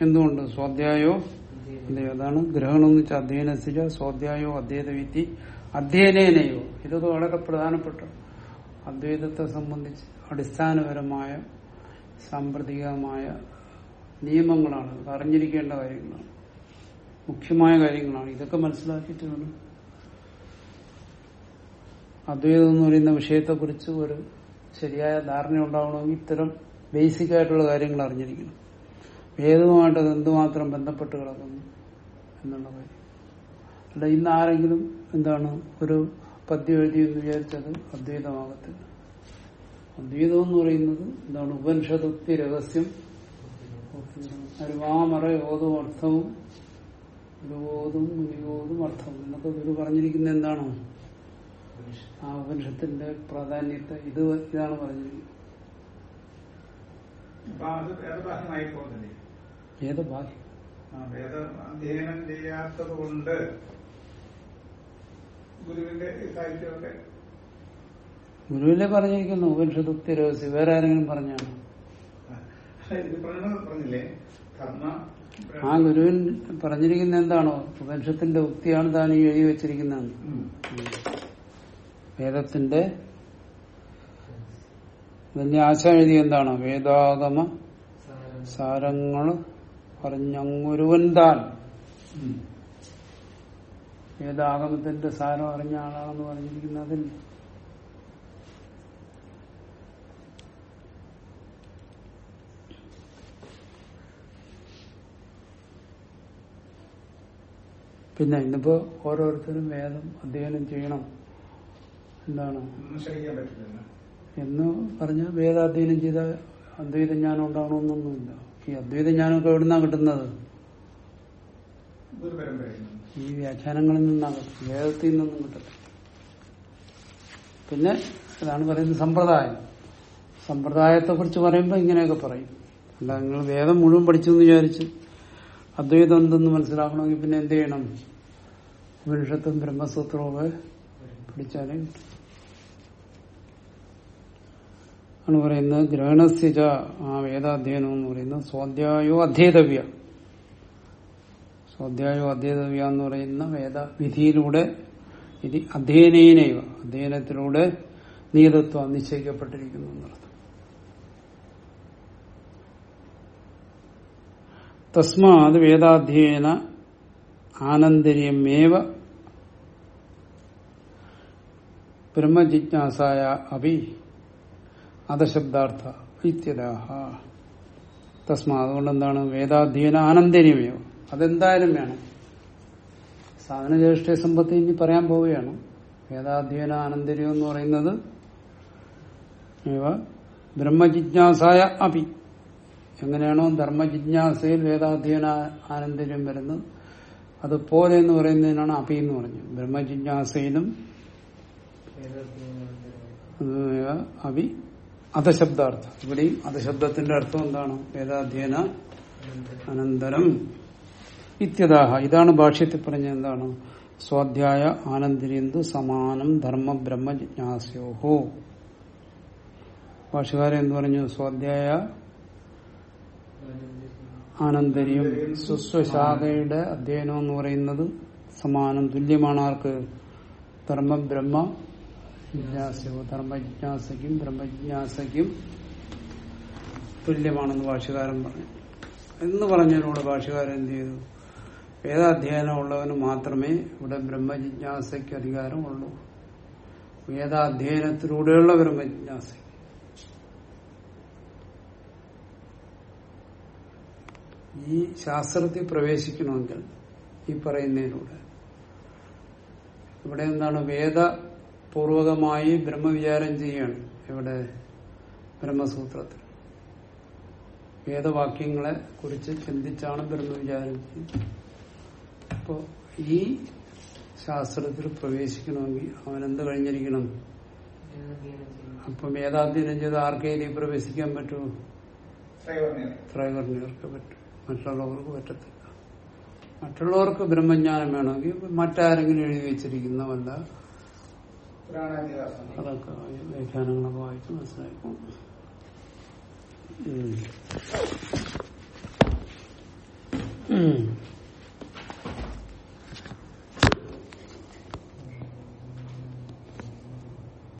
എന്തുകൊണ്ട്? സ്വാധ്യായോ? അതെ അതാണ് ഗ്രഹണം എന്ന് വെച്ചാൽ അധ്യയനസില സ്വാധ്യായോ വിധി അധ്യയനേനയോ. ഇതൊക്കെ വളരെ പ്രധാനപ്പെട്ട അദ്വൈതത്തെ സംബന്ധിച്ച് അടിസ്ഥാനപരമായ സാമ്പ്രതികമായ നിയമങ്ങളാണ് അറിഞ്ഞിരിക്കേണ്ട കാര്യങ്ങളാണ്. മുഖ്യമായ കാര്യങ്ങളാണ്. ഇതൊക്കെ മനസ്സിലാക്കിയിട്ട് വേണം അദ്വൈതം എന്ന് പറയുന്ന വിഷയത്തെക്കുറിച്ച് ഒരു ശരിയായ ധാരണ ഉണ്ടാവണമെങ്കിൽ ഇത്തരം ബേസിക് ആയിട്ടുള്ള കാര്യങ്ങൾ അറിഞ്ഞിരിക്കണം. വേദവുമായിട്ട് അത് എന്തുമാത്രം ബന്ധപ്പെട്ട് കിടക്കുന്നു എന്നുള്ള കാര്യം. അല്ല ഇന്ന് ആരെങ്കിലും എന്താണ് ഒരു പദ്യം എഴുതിയെന്ന് വിചാരിച്ചത് അദ്വൈതമാകത്തില്ല. അദ്വൈതം എന്ന് പറയുന്നത് എന്താണ് ഉപനിഷദുക്തി രഹസ്യം അരുവാമറ ഓതും അർത്ഥവും ഗുരുവോതും മുനിവോതും അർത്ഥവും. എന്നൊക്കെ ഗുരു പറഞ്ഞിരിക്കുന്നത് എന്താണോ? ആ ഉപനിഷത്തിന്റെ പ്രാധാന്യത്തെ ഇത് ഇതാണ് പറഞ്ഞിരിക്കുന്നത്. ഏത് ബാഹ്യം അധ്യയനം ചെയ്യാത്തത് കൊണ്ട് ഗുരുവിന്റെ സാഹിത്യമൊക്കെ ഗുരുവിലെ പറഞ്ഞിരിക്കുന്നു ഉപനിഷത്തുക്തി രഹസ്യം വേറെ ആരെങ്കിലും പറഞ്ഞാണ് ആ, ഇത് പറഞ്ഞത് പറഞ്ഞില്ലേ ധർമ്മ ആ ഗുരുവിൻ പറഞ്ഞിരിക്കുന്ന എന്താണോ? ഉപനിഷത്തിന്റെ ഉക്തിയാണ് താൻ ഈ എഴുതി വെച്ചിരിക്കുന്ന. വേദത്തിന്റെ ഇതിന്റെ ആശ എഴുതി എന്താണോ? വേദാഗമ സാരങ്ങൾ പറഞ്ഞങ്ങൊരുവൻ താൻ. വേദാഗമത്തിന്റെ സാരം അറിഞ്ഞ ആളാണെന്ന് പറഞ്ഞിരിക്കുന്നതിൽ പിന്നെ ഇന്നിപ്പോ ഓരോരുത്തരും വേദം അധ്യയനം ചെയ്യണം. എന്താണ്? എന്ന് പറഞ്ഞ വേദാധ്യയനം ചെയ്ത അദ്വൈത ജ്ഞാനം ഉണ്ടാവണമെന്നൊന്നുമില്ല. ഈ അദ്വൈത ജ്ഞാനമൊക്കെ എവിടുന്നാ കിട്ടുന്നത്? ഈ വ്യാഖ്യാനങ്ങളിൽ നിന്നാണ്. വേദത്തിൽ നിന്നൊന്നും കിട്ടത്തില്ല പിന്നെ അതാണ് പറയുന്നത് സമ്പ്രദായം. സമ്പ്രദായത്തെ കുറിച്ച് പറയുമ്പോൾ ഇങ്ങനെയൊക്കെ പറയും. അല്ല നിങ്ങൾ വേദം മുഴുവൻ പഠിച്ചു എന്ന് വിചാരിച്ച് അദ്വൈതം എന്തെന്ന് മനസ്സിലാക്കണമെങ്കിൽ പിന്നെ എന്ത് ചെയ്യണം? ഉപനിഷത്തും ബ്രഹ്മസൂത്രവും പഠിച്ചാലേ. ആണ് പറയുന്നത് ഗ്രഹണസ്യജ ആ വേദാധ്യയനം എന്ന് പറയുന്നത് സ്വാധ്യായോ അധ്യേതവ്യ സ്വാധ്യായോ അധ്യേതവ്യ എന്ന് പറയുന്ന വേദവിധിയിലൂടെ ഇത് അധ്യയനേനൈവ അധ്യയനത്തിലൂടെ നീതത്വം നിശ്ചയിക്കപ്പെട്ടിരിക്കുന്നു എന്നർത്ഥം തസ്മാത് വേദാധ്യയന ആനന്തര്യമേവ ബ്രഹ്മജിജ്ഞാസായ അഭി അധശബ്ദാർത്ഥ ഇത്യതാഹ തസ്മാ അതുകൊണ്ട് എന്താണ് വേദാധ്യയന ആനന്ദര്യമേവ അതെന്തായാലും വേണം. സാധന ജ്യേഷ്ഠ സമ്പത്തി ഇനി പറയാൻ പോവുകയാണ്. വേദാധ്യയന ആനന്ദര്യം എന്ന് പറയുന്നത് ബ്രഹ്മജിജ്ഞാസായ അഭി. എങ്ങനെയാണോ ധർമ്മജിജ്ഞാസയിൽ വേദാധ്യയന ആനന്ദര്യം വരുന്നത്. അതുപോലെ എന്ന് പറയുന്നതിനാണ് അപി എന്ന് പറഞ്ഞത്. ബ്രഹ്മജിജ്ഞാസയിലും അഭി അധശബ്ദാർത്ഥം. ഇവിടെയും അധശബ്ദത്തിന്റെ അർത്ഥം എന്താണ്? വേദാധ്യയന അനന്തരം ഇത്യതാഹ. ഇതാണ് ഭാഷ്യത്തിൽ പറഞ്ഞ എന്താണ്? സ്വാധ്യായ ആനന്ദര്യന്തു സമാനം ധർമ്മ ബ്രഹ്മ ജിജ്ഞാസ്യോഹോ ഭാഷകാരൻ എന്ന് പറഞ്ഞു? സ്വാധ്യായ ആനന്ദര്യം സുസ്വശാഖയുടെ അധ്യയനം എന്ന് പറയുന്നത് സമാനം തുല്യമാണ് ആർക്ക്? ധർമ്മബ്രഹ്മ ജിജ്ഞാസയോ ധർമ്മ ജിജ്ഞാസയ്ക്കും ബ്രഹ്മജിജ്ഞാസയ്ക്കും തുല്യമാണെന്ന് ഭാഷകാരൻ പറഞ്ഞു. എന്ന് പറഞ്ഞതിലൂടെ ഭാഷകാരൻ എന്ത് ചെയ്തു? വേദാധ്യയനം ഉള്ളവന് മാത്രമേ ഇവിടെ ബ്രഹ്മജിജ്ഞാസയ്ക്ക് അധികാരമുള്ളൂ. വേദാധ്യയനത്തിലൂടെയുള്ള ബ്രഹ്മജിജ്ഞാസ ഈ ശാസ്ത്രത്തിൽ പ്രവേശിക്കണമെങ്കിൽ ഈ പറയുന്നതിലൂടെ. ഇവിടെ എന്താണ് വേദപൂർവകമായി ബ്രഹ്മവിചാരം ചെയ്യാണ് ഇവിടെ ബ്രഹ്മസൂത്രത്തിൽ. വേദവാക്യങ്ങളെ കുറിച്ച് ചിന്തിച്ചാണ് ബ്രഹ്മവിചാരം ചെയ്യുന്നത്. അപ്പോ ഈ ശാസ്ത്രത്തിൽ പ്രവേശിക്കണമെങ്കിൽ അവൻ എന്ത് കഴിഞ്ഞിരിക്കണം? അപ്പൊ വേദാധ്യനം ചെയ്ത് ആർക്കെങ്കിലും പ്രവേശിക്കാൻ പറ്റുമോ. ത്രൈവർണ്യർക്ക് പറ്റും. മറ്റുള്ളവർക്ക് പറ്റത്തില്ല മറ്റുള്ളവർക്ക് ബ്രഹ്മജ്ഞാനം വേണമെങ്കിൽ മറ്റാരെങ്കിലും എഴുതി വെച്ചിരിക്കുന്ന വല്ല അതൊക്കെ വ്യാഖ്യാനങ്ങളൊക്കെ വായിച്ച് മനസ്സിലാക്കും. ഉം.